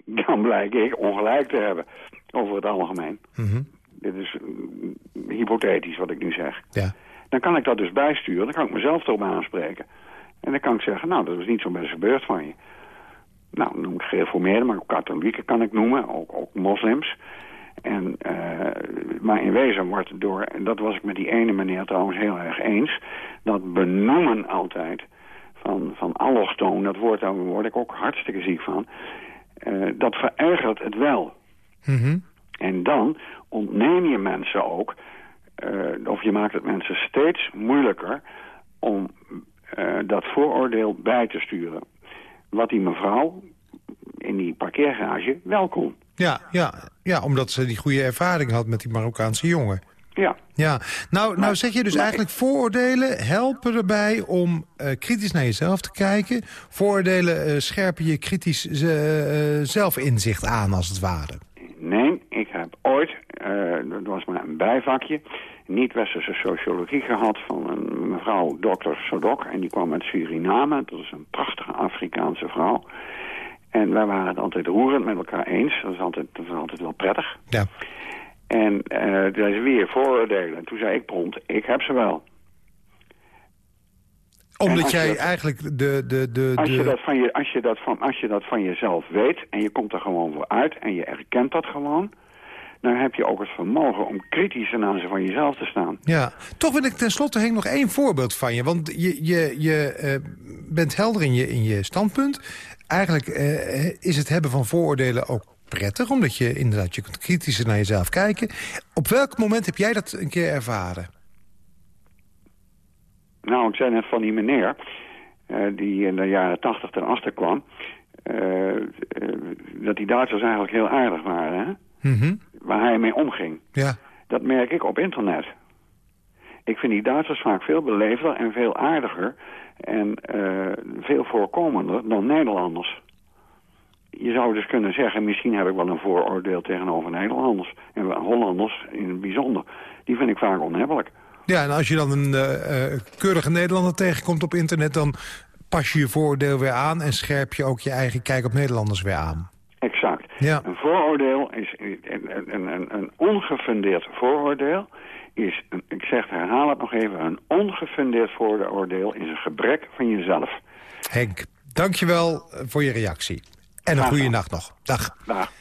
dan blijk ik ongelijk te hebben over het algemeen. Mhm. Dit is mm, hypothetisch wat ik nu zeg. Ja. Dan kan ik dat dus bijsturen. Dan kan ik mezelf erop aanspreken. En dan kan ik zeggen, nou, dat is niet zo best gebeurd van je. Nou, noem ik gereformeerden, maar ook katholieken kan ik noemen. Ook, ook moslims. En, eh, maar in wezen wordt het door, en dat was ik met die ene meneer trouwens heel erg eens... dat benoemen altijd van, van allochtoon, dat woord daar word ik ook hartstikke ziek van... eh, dat verergert het wel. Mhm. En dan ontneem je mensen ook, eh, of je maakt het mensen steeds moeilijker om eh, dat vooroordeel bij te sturen. Wat die mevrouw in die parkeergarage wel kon. Ja, ja, ja, omdat ze die goede ervaring had met die Marokkaanse jongen. Ja. Ja, nou, nou zeg je dus eigenlijk vooroordelen helpen erbij om eh, kritisch naar jezelf te kijken. Vooroordelen eh, scherpen je kritisch eh, zelfinzicht aan, als het ware. Nee, ik heb ooit, dat was maar een bijvakje, niet-westerse sociologie gehad van een mevrouw dokter Sodok. En die kwam uit Suriname. Dat is een prachtige Afrikaanse vrouw. En wij waren het altijd roerend met elkaar eens. Dat is altijd, dat is altijd wel prettig. Ja. En eh toen zei ze weer vooroordelen. En toen zei ik prompt, ik heb ze wel. Omdat jij dat- eigenlijk de... de, de, Als je, dat van je, als, je dat van, als je dat van jezelf weet en je komt er gewoon voor uit en je erkent dat gewoon... dan heb je ook het vermogen om kritisch ten aanzien van jezelf te staan. Ja, toch wil ik tenslotte Henk nog één voorbeeld van je. Want je, je, je eh, bent helder in je, in je standpunt. Eigenlijk eh, is het hebben van vooroordelen ook prettig... omdat je inderdaad je kunt kritischer naar jezelf kijken. Op welk moment heb jij dat een keer ervaren? Nou, ik zei net van die meneer eh, die in de jaren tachtig ten achter kwam... eh, eh, dat die Duitsers eigenlijk heel aardig waren, hè? Mhm. waar hij mee omging. Ja. Dat merk ik op internet. Ik vind die Duitsers vaak veel beleefder en veel aardiger... en veel voorkomender dan Nederlanders. Je zou dus kunnen zeggen, misschien heb ik wel een vooroordeel tegenover Nederlanders. En Hollanders in het bijzonder. Die vind ik vaak onhebbelijk. Ja, en als je dan een eh, eh, keurige Nederlander tegenkomt op internet... dan pas je je vooroordeel weer aan... en scherp je ook je eigen kijk op Nederlanders weer aan. Exact. Ja. Een vooroordeel is een, een, een, een ongefundeerd vooroordeel. Is, een, ik zeg, herhaal het nog even, een ongefundeerd vooroordeel is een gebrek van jezelf. Henk, dankjewel voor je reactie. En een goede nacht nog. Dag. Dag.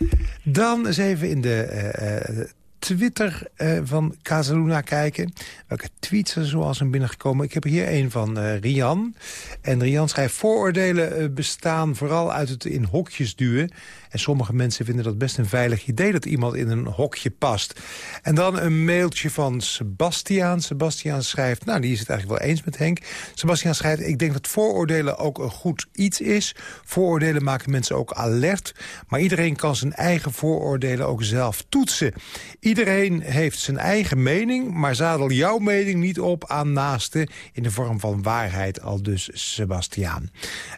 Dan eens even in de eh, eh, Twitter eh, van Casaluna kijken. Welke tweets er zoal zijn binnengekomen. Ik heb hier een van eh, Rian. En Rian schrijft... vooroordelen eh, bestaan vooral uit het in hokjes duwen. En sommige mensen vinden dat best een veilig idee... dat iemand in een hokje past. En dan een mailtje van Sebastiaan. Sebastiaan schrijft... nou, die is het eigenlijk wel eens met Henk. Sebastiaan schrijft... ik denk dat vooroordelen ook een goed iets is. Vooroordelen maken mensen ook alert. Maar iedereen kan zijn eigen vooroordelen ook zelf toetsen. Iedereen heeft zijn eigen mening... maar zadel jouw mening niet op aan naasten... in de vorm van waarheid, al dus Sebastiaan.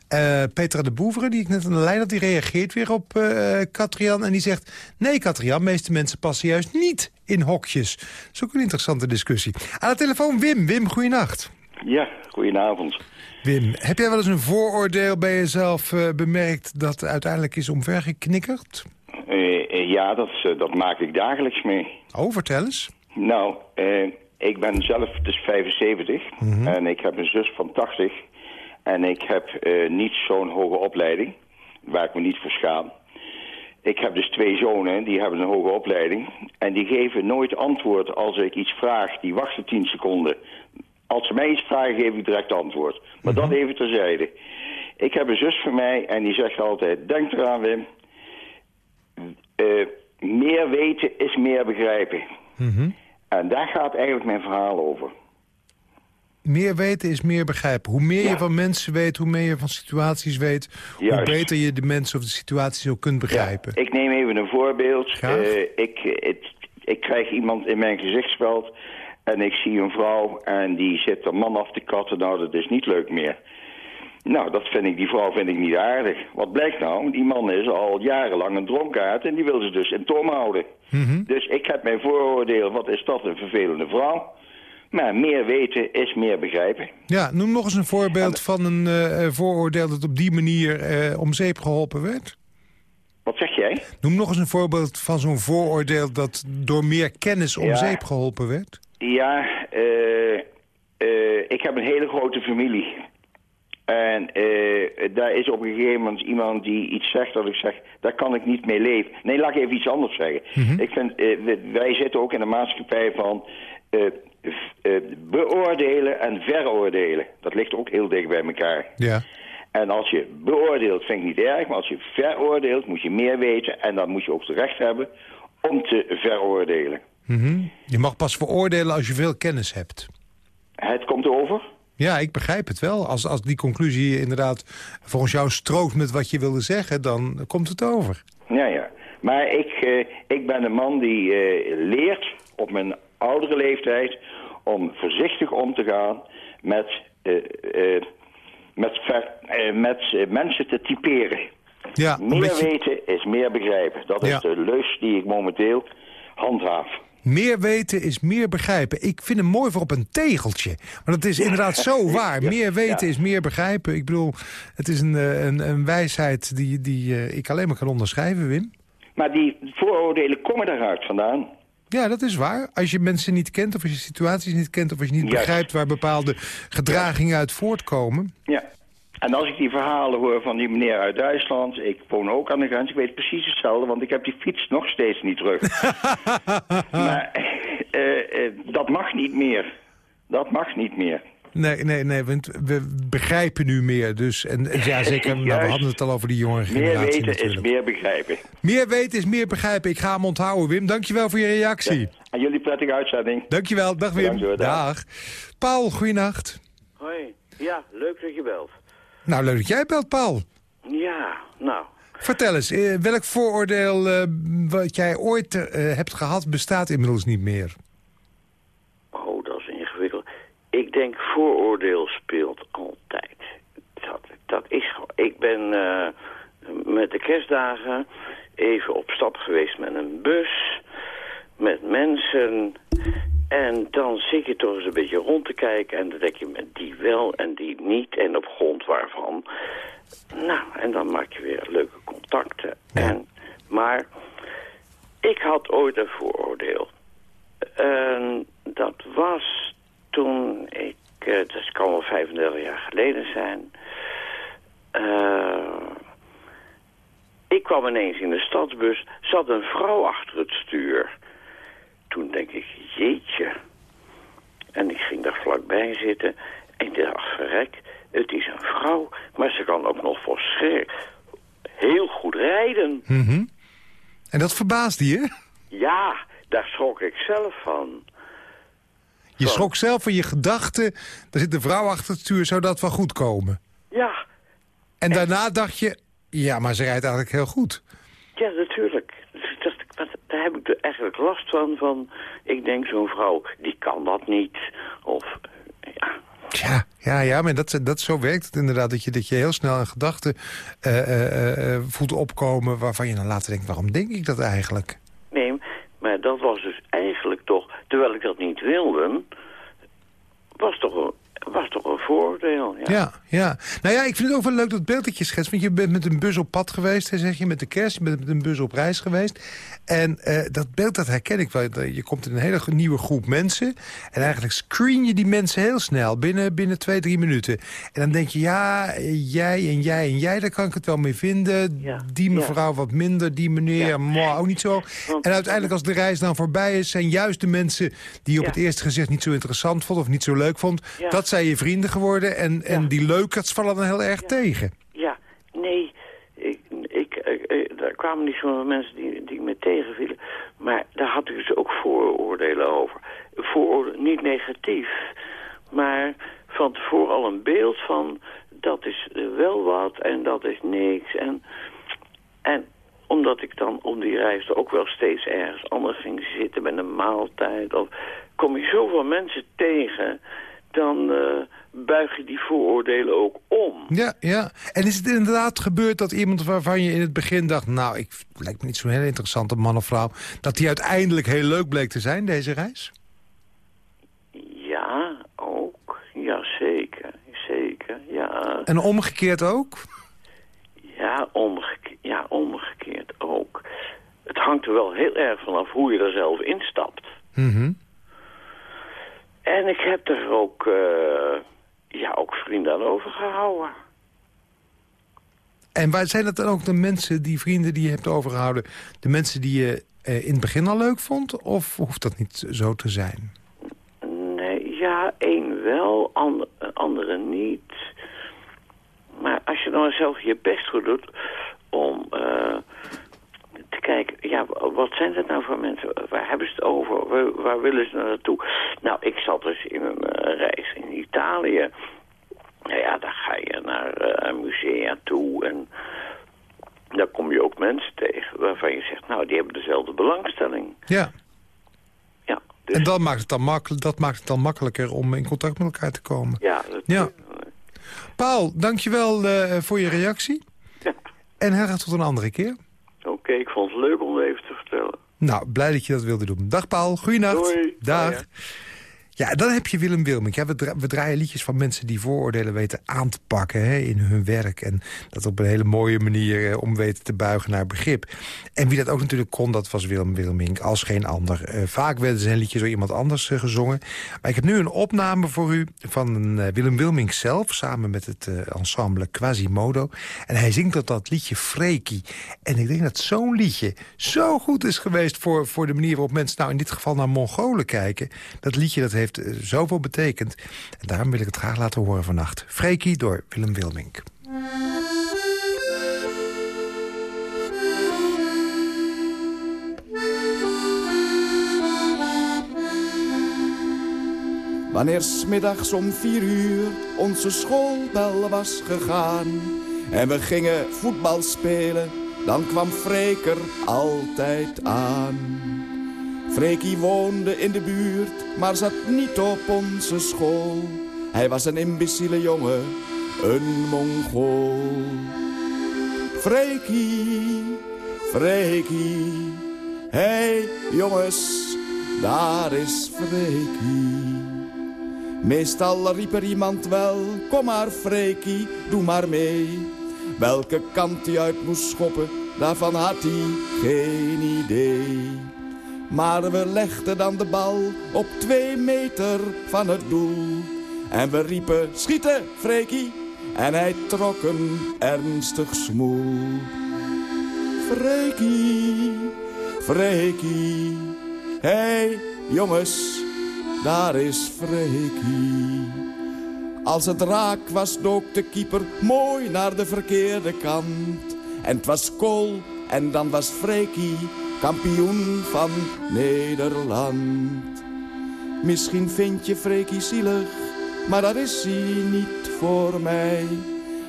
Eh, Petra de Boevere, die ik net aan de lijn had... die reageert weer op eh Katrian en die zegt... nee, Katrian, meeste mensen passen juist niet in hokjes. Dat is ook een interessante discussie. Aan de telefoon Wim. Wim, goeienacht. Ja, goedenavond. Wim, heb jij wel eens een vooroordeel bij jezelf eh, bemerkt... dat uiteindelijk is omvergeknikkerd? Eh, eh, ja, dat, eh, dat maak ik dagelijks mee. Oh, vertel eens. Nou, ik ben zelf dus 75 en ik heb een zus van 80. En ik heb niet zo'n hoge opleiding, waar ik me niet voor schaam. ik heb dus twee zonen, die hebben een hoge opleiding. En die geven nooit antwoord als ik iets vraag. Die wachten tien seconden. Als ze mij iets vragen, geef ik direct antwoord. Maar dat even terzijde. Ik heb een zus van mij en die zegt altijd... Denk eraan, Wim. Eh, meer weten is meer begrijpen. Mhm. En daar gaat eigenlijk mijn verhaal over. Meer weten is meer begrijpen. Hoe meer je van mensen weet, hoe meer je van situaties weet... hoe beter je de mensen of de situatie ook kunt begrijpen. Ik neem even een voorbeeld. Eh, ik, het- ik krijg iemand in mijn gezichtsveld en ik zie een vrouw en die zit een man af te katten. Nou, dat is niet leuk meer. Nou, dat vind ik, die vrouw vind ik niet aardig. Wat blijkt nou? Die man is al jarenlang een dronkaard en die wil ze dus in toom houden. Mhm. Dus ik heb mijn vooroordeel, wat is dat een vervelende vrouw? Maar meer weten is meer begrijpen. Ja, noem nog eens een voorbeeld van een eh, eh, vooroordeel... dat op die manier eh, om zeep geholpen werd. Wat zeg jij? Noem nog eens een voorbeeld van zo'n vooroordeel... dat door meer kennis om Ja. zeep geholpen werd. Ja, ik heb een hele grote familie. En eh, daar is op een gegeven moment iemand die iets zegt dat ik zeg, daar kan ik niet mee leven. Nee, laat ik even iets anders zeggen. Ik vind, eh, wij zitten ook in een maatschappij van eh, beoordelen en veroordelen. Dat ligt ook heel dicht bij elkaar. Ja. En als je beoordeelt, vind ik niet erg, maar als je veroordeelt, moet je meer weten. En dan moet je ook het recht hebben om te veroordelen. Mhm. Je mag pas veroordelen als je veel kennis hebt. Het komt over. Ja, ik begrijp het wel. Als, als die conclusie inderdaad volgens jou strookt met wat je wilde zeggen... dan komt het over. Ja, ja. Maar ik, eh, ik ben een man die eh, leert op mijn oudere leeftijd om voorzichtig om te gaan met, eh, met, ver- met mensen te typeren. Ja, meer weten is meer begrijpen. Dat Ja. is de leus die ik momenteel handhaaf. Meer weten is meer begrijpen. Ik vind hem mooi voor op een tegeltje. Maar dat is inderdaad zo waar. Meer weten is meer begrijpen. Ik bedoel, het is een, eh, een, een wijsheid die, die eh, ik alleen maar kan onderschrijven, Wim. Maar die vooroordelen komen daaruit vandaan. Ja, dat is waar. Als je mensen niet kent of als je situaties niet kent... of als je niet Juist. begrijpt waar bepaalde gedragingen uit voortkomen... Ja. En als ik die verhalen hoor van die meneer uit Duitsland... ik woon ook aan de grens, ik weet precies hetzelfde... want ik heb die fiets nog steeds niet terug. maar eh, eh, dat mag niet meer. Dat mag niet meer. Nee, nee, nee, want we begrijpen nu meer. Dus, en, en ja, zeker, nou, we hadden het al over die jonge Meer generatie weten is meer begrijpen. Meer weten is meer begrijpen. Ik ga hem onthouden, Wim. Dankjewel voor je reactie. En jullie prettige uitzending. Dankjewel. Dag, Wim. Bedankt hoor, dag. Dag. Paul, goeienacht. Hoi. Ja, leuk dat je belt. Nou, leuk dat jij belt, Paul. Ja, nou. Vertel eens, eh, welk vooroordeel eh, wat jij ooit eh, hebt gehad... bestaat inmiddels niet meer? Oh, dat is ingewikkeld. Ik denk vooroordeel speelt altijd. Dat, dat is gewoon... Ik ben met de kerstdagen even op stap geweest met een bus... met mensen... En dan zit je toch eens een beetje rond te kijken... en dan denk je met die wel en die niet... en op grond waarvan... Nou, en dan maak je weer leuke contacten. En, maar ik had ooit een vooroordeel. En dat was toen ik, eh, dat kan wel 35 jaar geleden zijn. Eh, ik kwam ineens in de stadsbus, zat een vrouw achter het stuur. Toen denk ik, jeetje. En ik ging daar vlakbij zitten en ik dacht, verrek, het is een vrouw, maar ze kan ook nog verschrikkelijk heel goed rijden. Mhm. En dat verbaasde je? Ja, daar schrok ik zelf van. Je schrok zelf van je gedachten. Er zit een vrouw achter het stuur, zou dat wel goed komen? Ja, En daarna dacht je, ja, maar ze rijdt eigenlijk heel goed. ja, natuurlijk. Dus ik dacht, wat, daar heb ik er eigenlijk last van. van ik denk, zo'n vrouw, die kan dat niet. Of, ja, Ja, ja, ja maar dat, dat, zo werkt het inderdaad. Dat je, dat je heel snel een gedachte eh, eh, eh, voelt opkomen... waarvan je dan later denkt, waarom denk ik dat eigenlijk? nee, maar dat was dus eigenlijk toch, terwijl ik dat niet wilde... was toch een, was toch een vooroordeel. Ja. Ja, ja. Nou ja, ik vind het ook wel leuk dat beeld dat je schetst. Want je bent met een bus op pad geweest, hè, zeg je, met de kerst. Je bent met een bus op reis geweest. En eh, dat beeld, dat herken ik wel. Je komt in een hele nieuwe groep mensen. En eigenlijk screen je die mensen heel snel, binnen, binnen twee, drie minuten. En dan denk je, ja, jij en jij en jij, daar kan ik het wel mee vinden. Die mevrouw wat minder, die meneer, maar ook niet zo. En uiteindelijk als de reis dan voorbij is... zijn juist de mensen die je op het eerste gezicht niet zo interessant vond... of niet zo leuk vond, dat zijn je vrienden geworden. En, en die leukers vallen dan heel erg tegen. Ja, nee, ik, ik, ik, daar kwamen niet zoveel mensen die, die me tegenvielen. Maar daar had ik dus ook vooroordelen over. Vooroordelen, niet negatief, maar van tevoren al een beeld van... dat is wel wat en dat is niks. En, en omdat ik dan om die reis ook wel steeds ergens anders ging zitten met een maaltijd. Of kom je zoveel mensen tegen, dan uh, buig je die vooroordelen ook om. Ja, ja. En is het inderdaad gebeurd dat iemand waarvan je in het begin dacht... nou, ik lijkt me niet zo'n heel interessante man of vrouw... dat die uiteindelijk heel leuk bleek te zijn, deze reis? Ja, ook. Ja, zeker. Zeker, ja. En omgekeerd ook? Ja, omgekeerd, ja, omgekeerd ook. Het hangt er wel heel erg vanaf hoe je er zelf instapt. Mhm. En ik heb er ook, uh, ja, ook vrienden aan overgehouden. En waar zijn dat dan ook de mensen, die vrienden die je hebt overgehouden... de mensen die je uh, in het begin al leuk vond? Of hoeft dat niet zo te zijn? Nee, ja, één wel, and andere niet. Maar als je dan zelf je best goed doet om uh, te kijken, ja, wat zijn dat nou voor mensen? Waar hebben ze het over? Waar, waar willen ze naartoe? Nou, ik zat dus in een uh, reis in Italië. Nou ja, daar ga je naar uh, musea toe en daar kom je ook mensen tegen waarvan je zegt, nou, die hebben dezelfde belangstelling. Ja. Ja. Dus... En dat maakt, het dan makkelijk, dat maakt het dan makkelijker om in contact met elkaar te komen. Ja, dat ja. Paul, dankjewel uh, voor je reactie. Ja. En heel graag tot een andere keer. Oké, okay, ik vond het leuk om het even te vertellen. Nou, blij dat je dat wilde doen. Dag Paul, goeienacht. Doei. Dag. Ja, dan heb je Willem Wilmink. Ja, we, we, draaien liedjes van mensen die vooroordelen weten aan te pakken hè, in hun werk. En dat op een hele mooie manier eh, om weten te buigen naar begrip. En wie dat ook natuurlijk kon, dat was Willem Wilmink, als geen ander. Uh, vaak werden zijn liedjes door iemand anders uh, gezongen. Maar ik heb nu een opname voor u van Willem Wilmink zelf... samen met het ensemble Quasimodo. En hij zingt dat dat liedje Freaky. En ik denk dat zo'n liedje zo goed is geweest... Voor, voor de manier waarop mensen nou in dit geval naar Mongolen kijken. Dat liedje dat heeft heeft zoveel betekend. En daarom wil ik het graag laten horen vannacht. Freaky door Willem Wilmink. Wanneer smiddags om vier uur onze schoolbel was gegaan... en we gingen voetbal spelen, dan kwam Freker altijd aan. Freekie woonde in de buurt, maar zat niet op onze school. Hij was een imbeciele jongen, een Mongool. Freekie, Freekie, hey jongens, daar is Freekie. Meestal riep er iemand wel, kom maar Freekie, doe maar mee. Welke kant hij uit moest schoppen, daarvan had hij geen idee. Maar we legden dan de bal op twee meter van het doel. En we riepen, schieten, Freekie. En hij trok een ernstig smoel. Freekie, Freekie. Hé, hey, jongens, daar is Freekie. Als het raak was, dook de keeper mooi naar de verkeerde kant. En het was kool en dan was Freekie kampioen van Nederland. Misschien vind je Freekie zielig, maar dat is hij niet voor mij.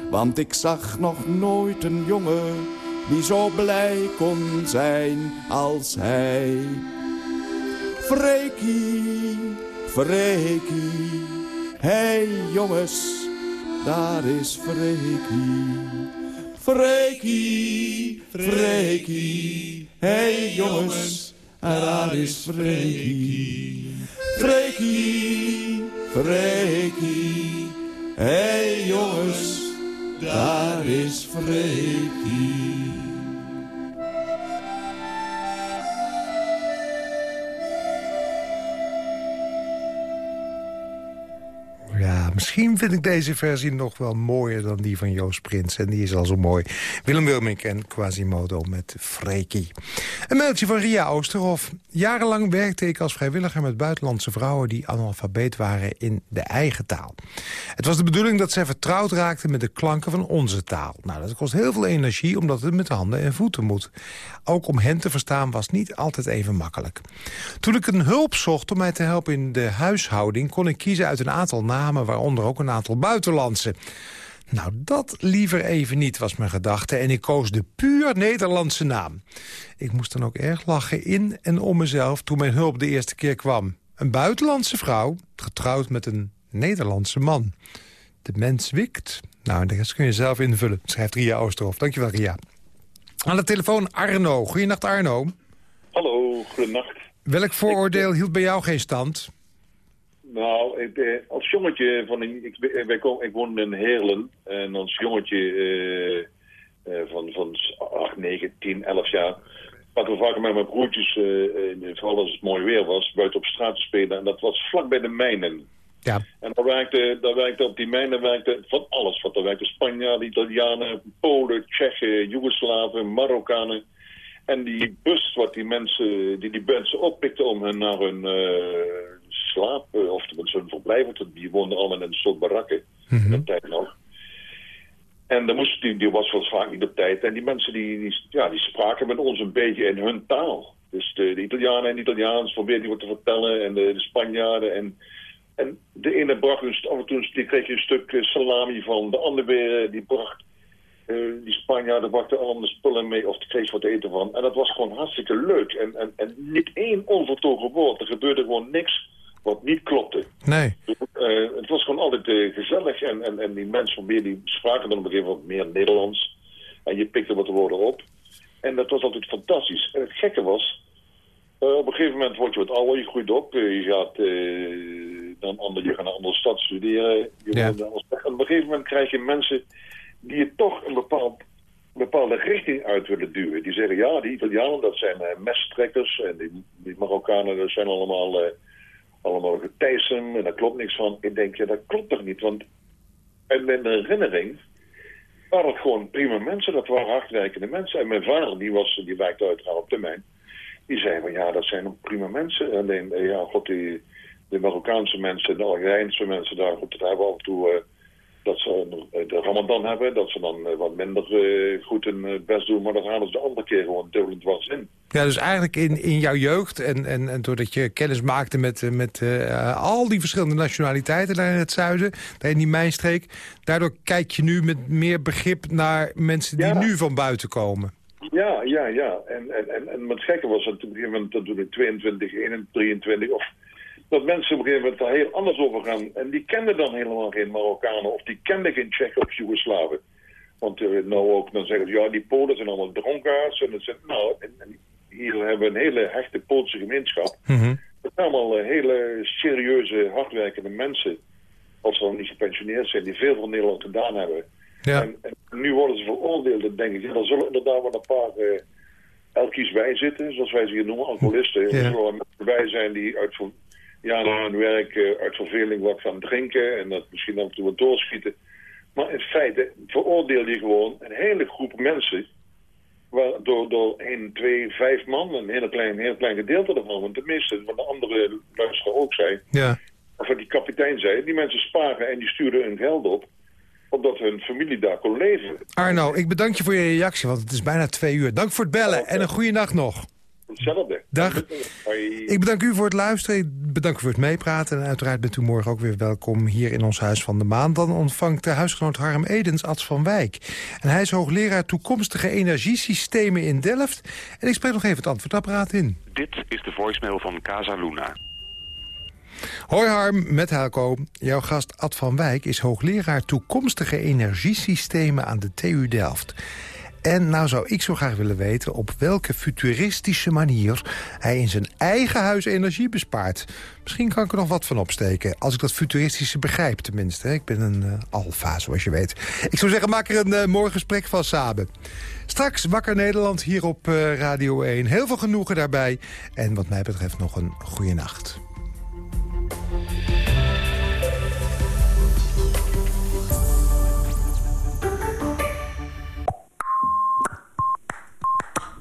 Want ik zag nog nooit een jongen die zo blij kon zijn als hij. Freekie, Freekie, hey jongens, daar is Freekie. Freekie, Freekie, hey jongens, daar is Freekie. Freekie, Freekie, hey jongens, daar is Freekie. Vind ik deze versie nog wel mooier dan die van Joost Prins. En die is al zo mooi. Willem Wilmink en Quasimodo met Freekie. Een mailtje van Ria Oosterhof. Jarenlang werkte ik als vrijwilliger met buitenlandse vrouwen... die analfabeet waren in de eigen taal. Het was de bedoeling dat zij vertrouwd raakten met de klanken van onze taal. Nou, dat kost heel veel energie omdat het met handen en voeten moet. Ook om hen te verstaan was niet altijd even makkelijk. Toen ik een hulp zocht om mij te helpen in de huishouding... kon ik kiezen uit een aantal namen waaronder ook een aantal buitenlandse. Nou, dat liever even niet, was mijn gedachte. En ik koos de puur Nederlandse naam. Ik moest dan ook erg lachen in en om mezelf toen mijn hulp de eerste keer kwam. Een buitenlandse vrouw, getrouwd met een Nederlandse man. De mens wikt. Nou, de rest kun je zelf invullen, schrijft Ria Oosterhof. Dankjewel, Ria. Aan de telefoon Arno. Goedenacht, Arno. Hallo, goedenacht. Welk vooroordeel hield bij jou geen stand? Nou, ik, eh, als jongetje, van, ik, ik, woonde in Heerlen. En als jongetje eh, eh, van, van 8, 9, 10, 11 jaar... hadden we vaker met mijn broertjes, uh, vooral als het mooi weer was... buiten op straat te spelen. En dat was vlak bij de mijnen. Ja. En daar werkte, daar werkte op die mijnen werkte van alles. Want daar werkten Spanjaarden, Italianen, Polen, Tsjechen, Joegoslaven, Marokkanen... En die bus wat die mensen, die die mensen oppikten om hen naar hun uh, slaap, of hun verblijf, want die woonden allemaal in een soort barakken, mm -hmm. in tijd nog. En dan moest, die, die was wel vaak niet op tijd. En die mensen die, die, ja, die spraken met ons een beetje in hun taal. Dus de, de Italianen en de Italiaans probeerden die wat te vertellen. En de, de Spanjaarden. En, en de ene bracht een, af en toe die kreeg je een stuk salami van. De andere die bracht uh, die Spanjaarden brachten allemaal spullen mee of kreeg wat eten van. En dat was gewoon hartstikke leuk. En, en, en niet één onvertogen woord. Er gebeurde gewoon niks wat niet klopte. Nee. Uh, het was gewoon altijd uh, gezellig. En, en, en die mensen van meer die spraken dan op een gegeven moment meer Nederlands. En je pikte wat woorden op. En dat was altijd fantastisch. En het gekke was... op een gegeven moment word je wat ouder, je groeit op. je gaat dan ander, je gaat naar een andere stad studeren. Je ja. en op een gegeven moment krijg je mensen die je toch een bepaald, bepaalde richting uit willen duwen. Die zeggen, ja, die Italianen, dat zijn messtrekkers. En die, die Marokkanen, dat zijn allemaal, allemaal getijsen. En daar klopt niks van. Ik denk, ja, dat klopt toch niet? Want in mijn herinnering waren het gewoon prima mensen. Dat waren hardwerkende mensen. En mijn vader, die, was, die werkte uiteraard op termijn. Die zei van, ja, dat zijn prima mensen. Alleen, uh, ja, god, die, de Marokkaanse mensen, de Algerijnse mensen daar, goed, dat hebben af en toe dat ze de ramadan hebben, dat ze dan wat minder uh, goed hun best doen, maar dat halen ze de andere keer gewoon dubbelend was in. Ja, dus eigenlijk in, in jouw jeugd en, en, en doordat je kennis maakte met, met uh, al die verschillende nationaliteiten daar in het zuiden, daar in die mijnstreek, daardoor kijk je nu met meer begrip naar mensen die ja. nu van buiten komen. Ja, ja, ja. En, en, en, en het gekke was dat toen ik 22, 21, 23 of dat mensen op een gegeven moment daar heel anders over gaan. En die kenden dan helemaal geen Marokkanen of die kenden geen Tsjechen of Joegoslaven. Want uh, nou ook, dan zeggen ze, ja, die Polen zijn allemaal dronkaards. En, zijn, nou, en, en hier hebben we een hele hechte Poolse gemeenschap. Mm -hmm. Dat zijn allemaal uh, hele serieuze, hardwerkende mensen. Als ze dan niet gepensioneerd zijn, die veel voor Nederland gedaan hebben. Ja. En, en, nu worden ze veroordeeld, dan denk ik, ja, dan zullen inderdaad wel een paar... Uh, elkies bij zitten, zoals wij ze hier noemen, alcoholisten. Ja. Er zullen mensen bij zijn die uit ja, na hun werk uh, uit verveling wat gaan drinken en dat misschien af en toe wat doorschieten. Maar in feite veroordeel je gewoon een hele groep mensen waar, door, door 1, 2, 5 man, een hele klein, heel klein gedeelte daarvan, want de meeste van de andere luisteraar ook zei, ja. of wat die kapitein zei, die mensen sparen en die sturen hun geld op omdat hun familie daar kon leven. Arno, ik bedank je voor je reactie, want het is bijna twee uur. Dank voor het bellen en een goede nacht nog. Hetzelfde. Dag. Ik bedank u voor het luisteren. Ik bedank u voor het meepraten. En uiteraard bent u morgen ook weer welkom hier in ons Huis van de Maan. Dan ontvangt de huisgenoot Harm Edens Ad van Wijk. En hij is hoogleraar toekomstige energiesystemen in Delft. En ik spreek nog even het antwoordapparaat in. Dit is de voicemail van Casa Luna. Hoi Harm, met Helco. Jouw gast Ad van Wijk is hoogleraar toekomstige energiesystemen aan de TU Delft. En nou zou ik zo graag willen weten op welke futuristische manier hij in zijn eigen huis energie bespaart. Misschien kan ik er nog wat van opsteken, als ik dat futuristische begrijp tenminste. Ik ben een uh, alfa, zoals je weet. Ik zou zeggen, maak er een uh, mooi gesprek van samen. Straks Wakker Nederland hier op uh, Radio 1. Heel veel genoegen daarbij. En wat mij betreft nog een goede nacht.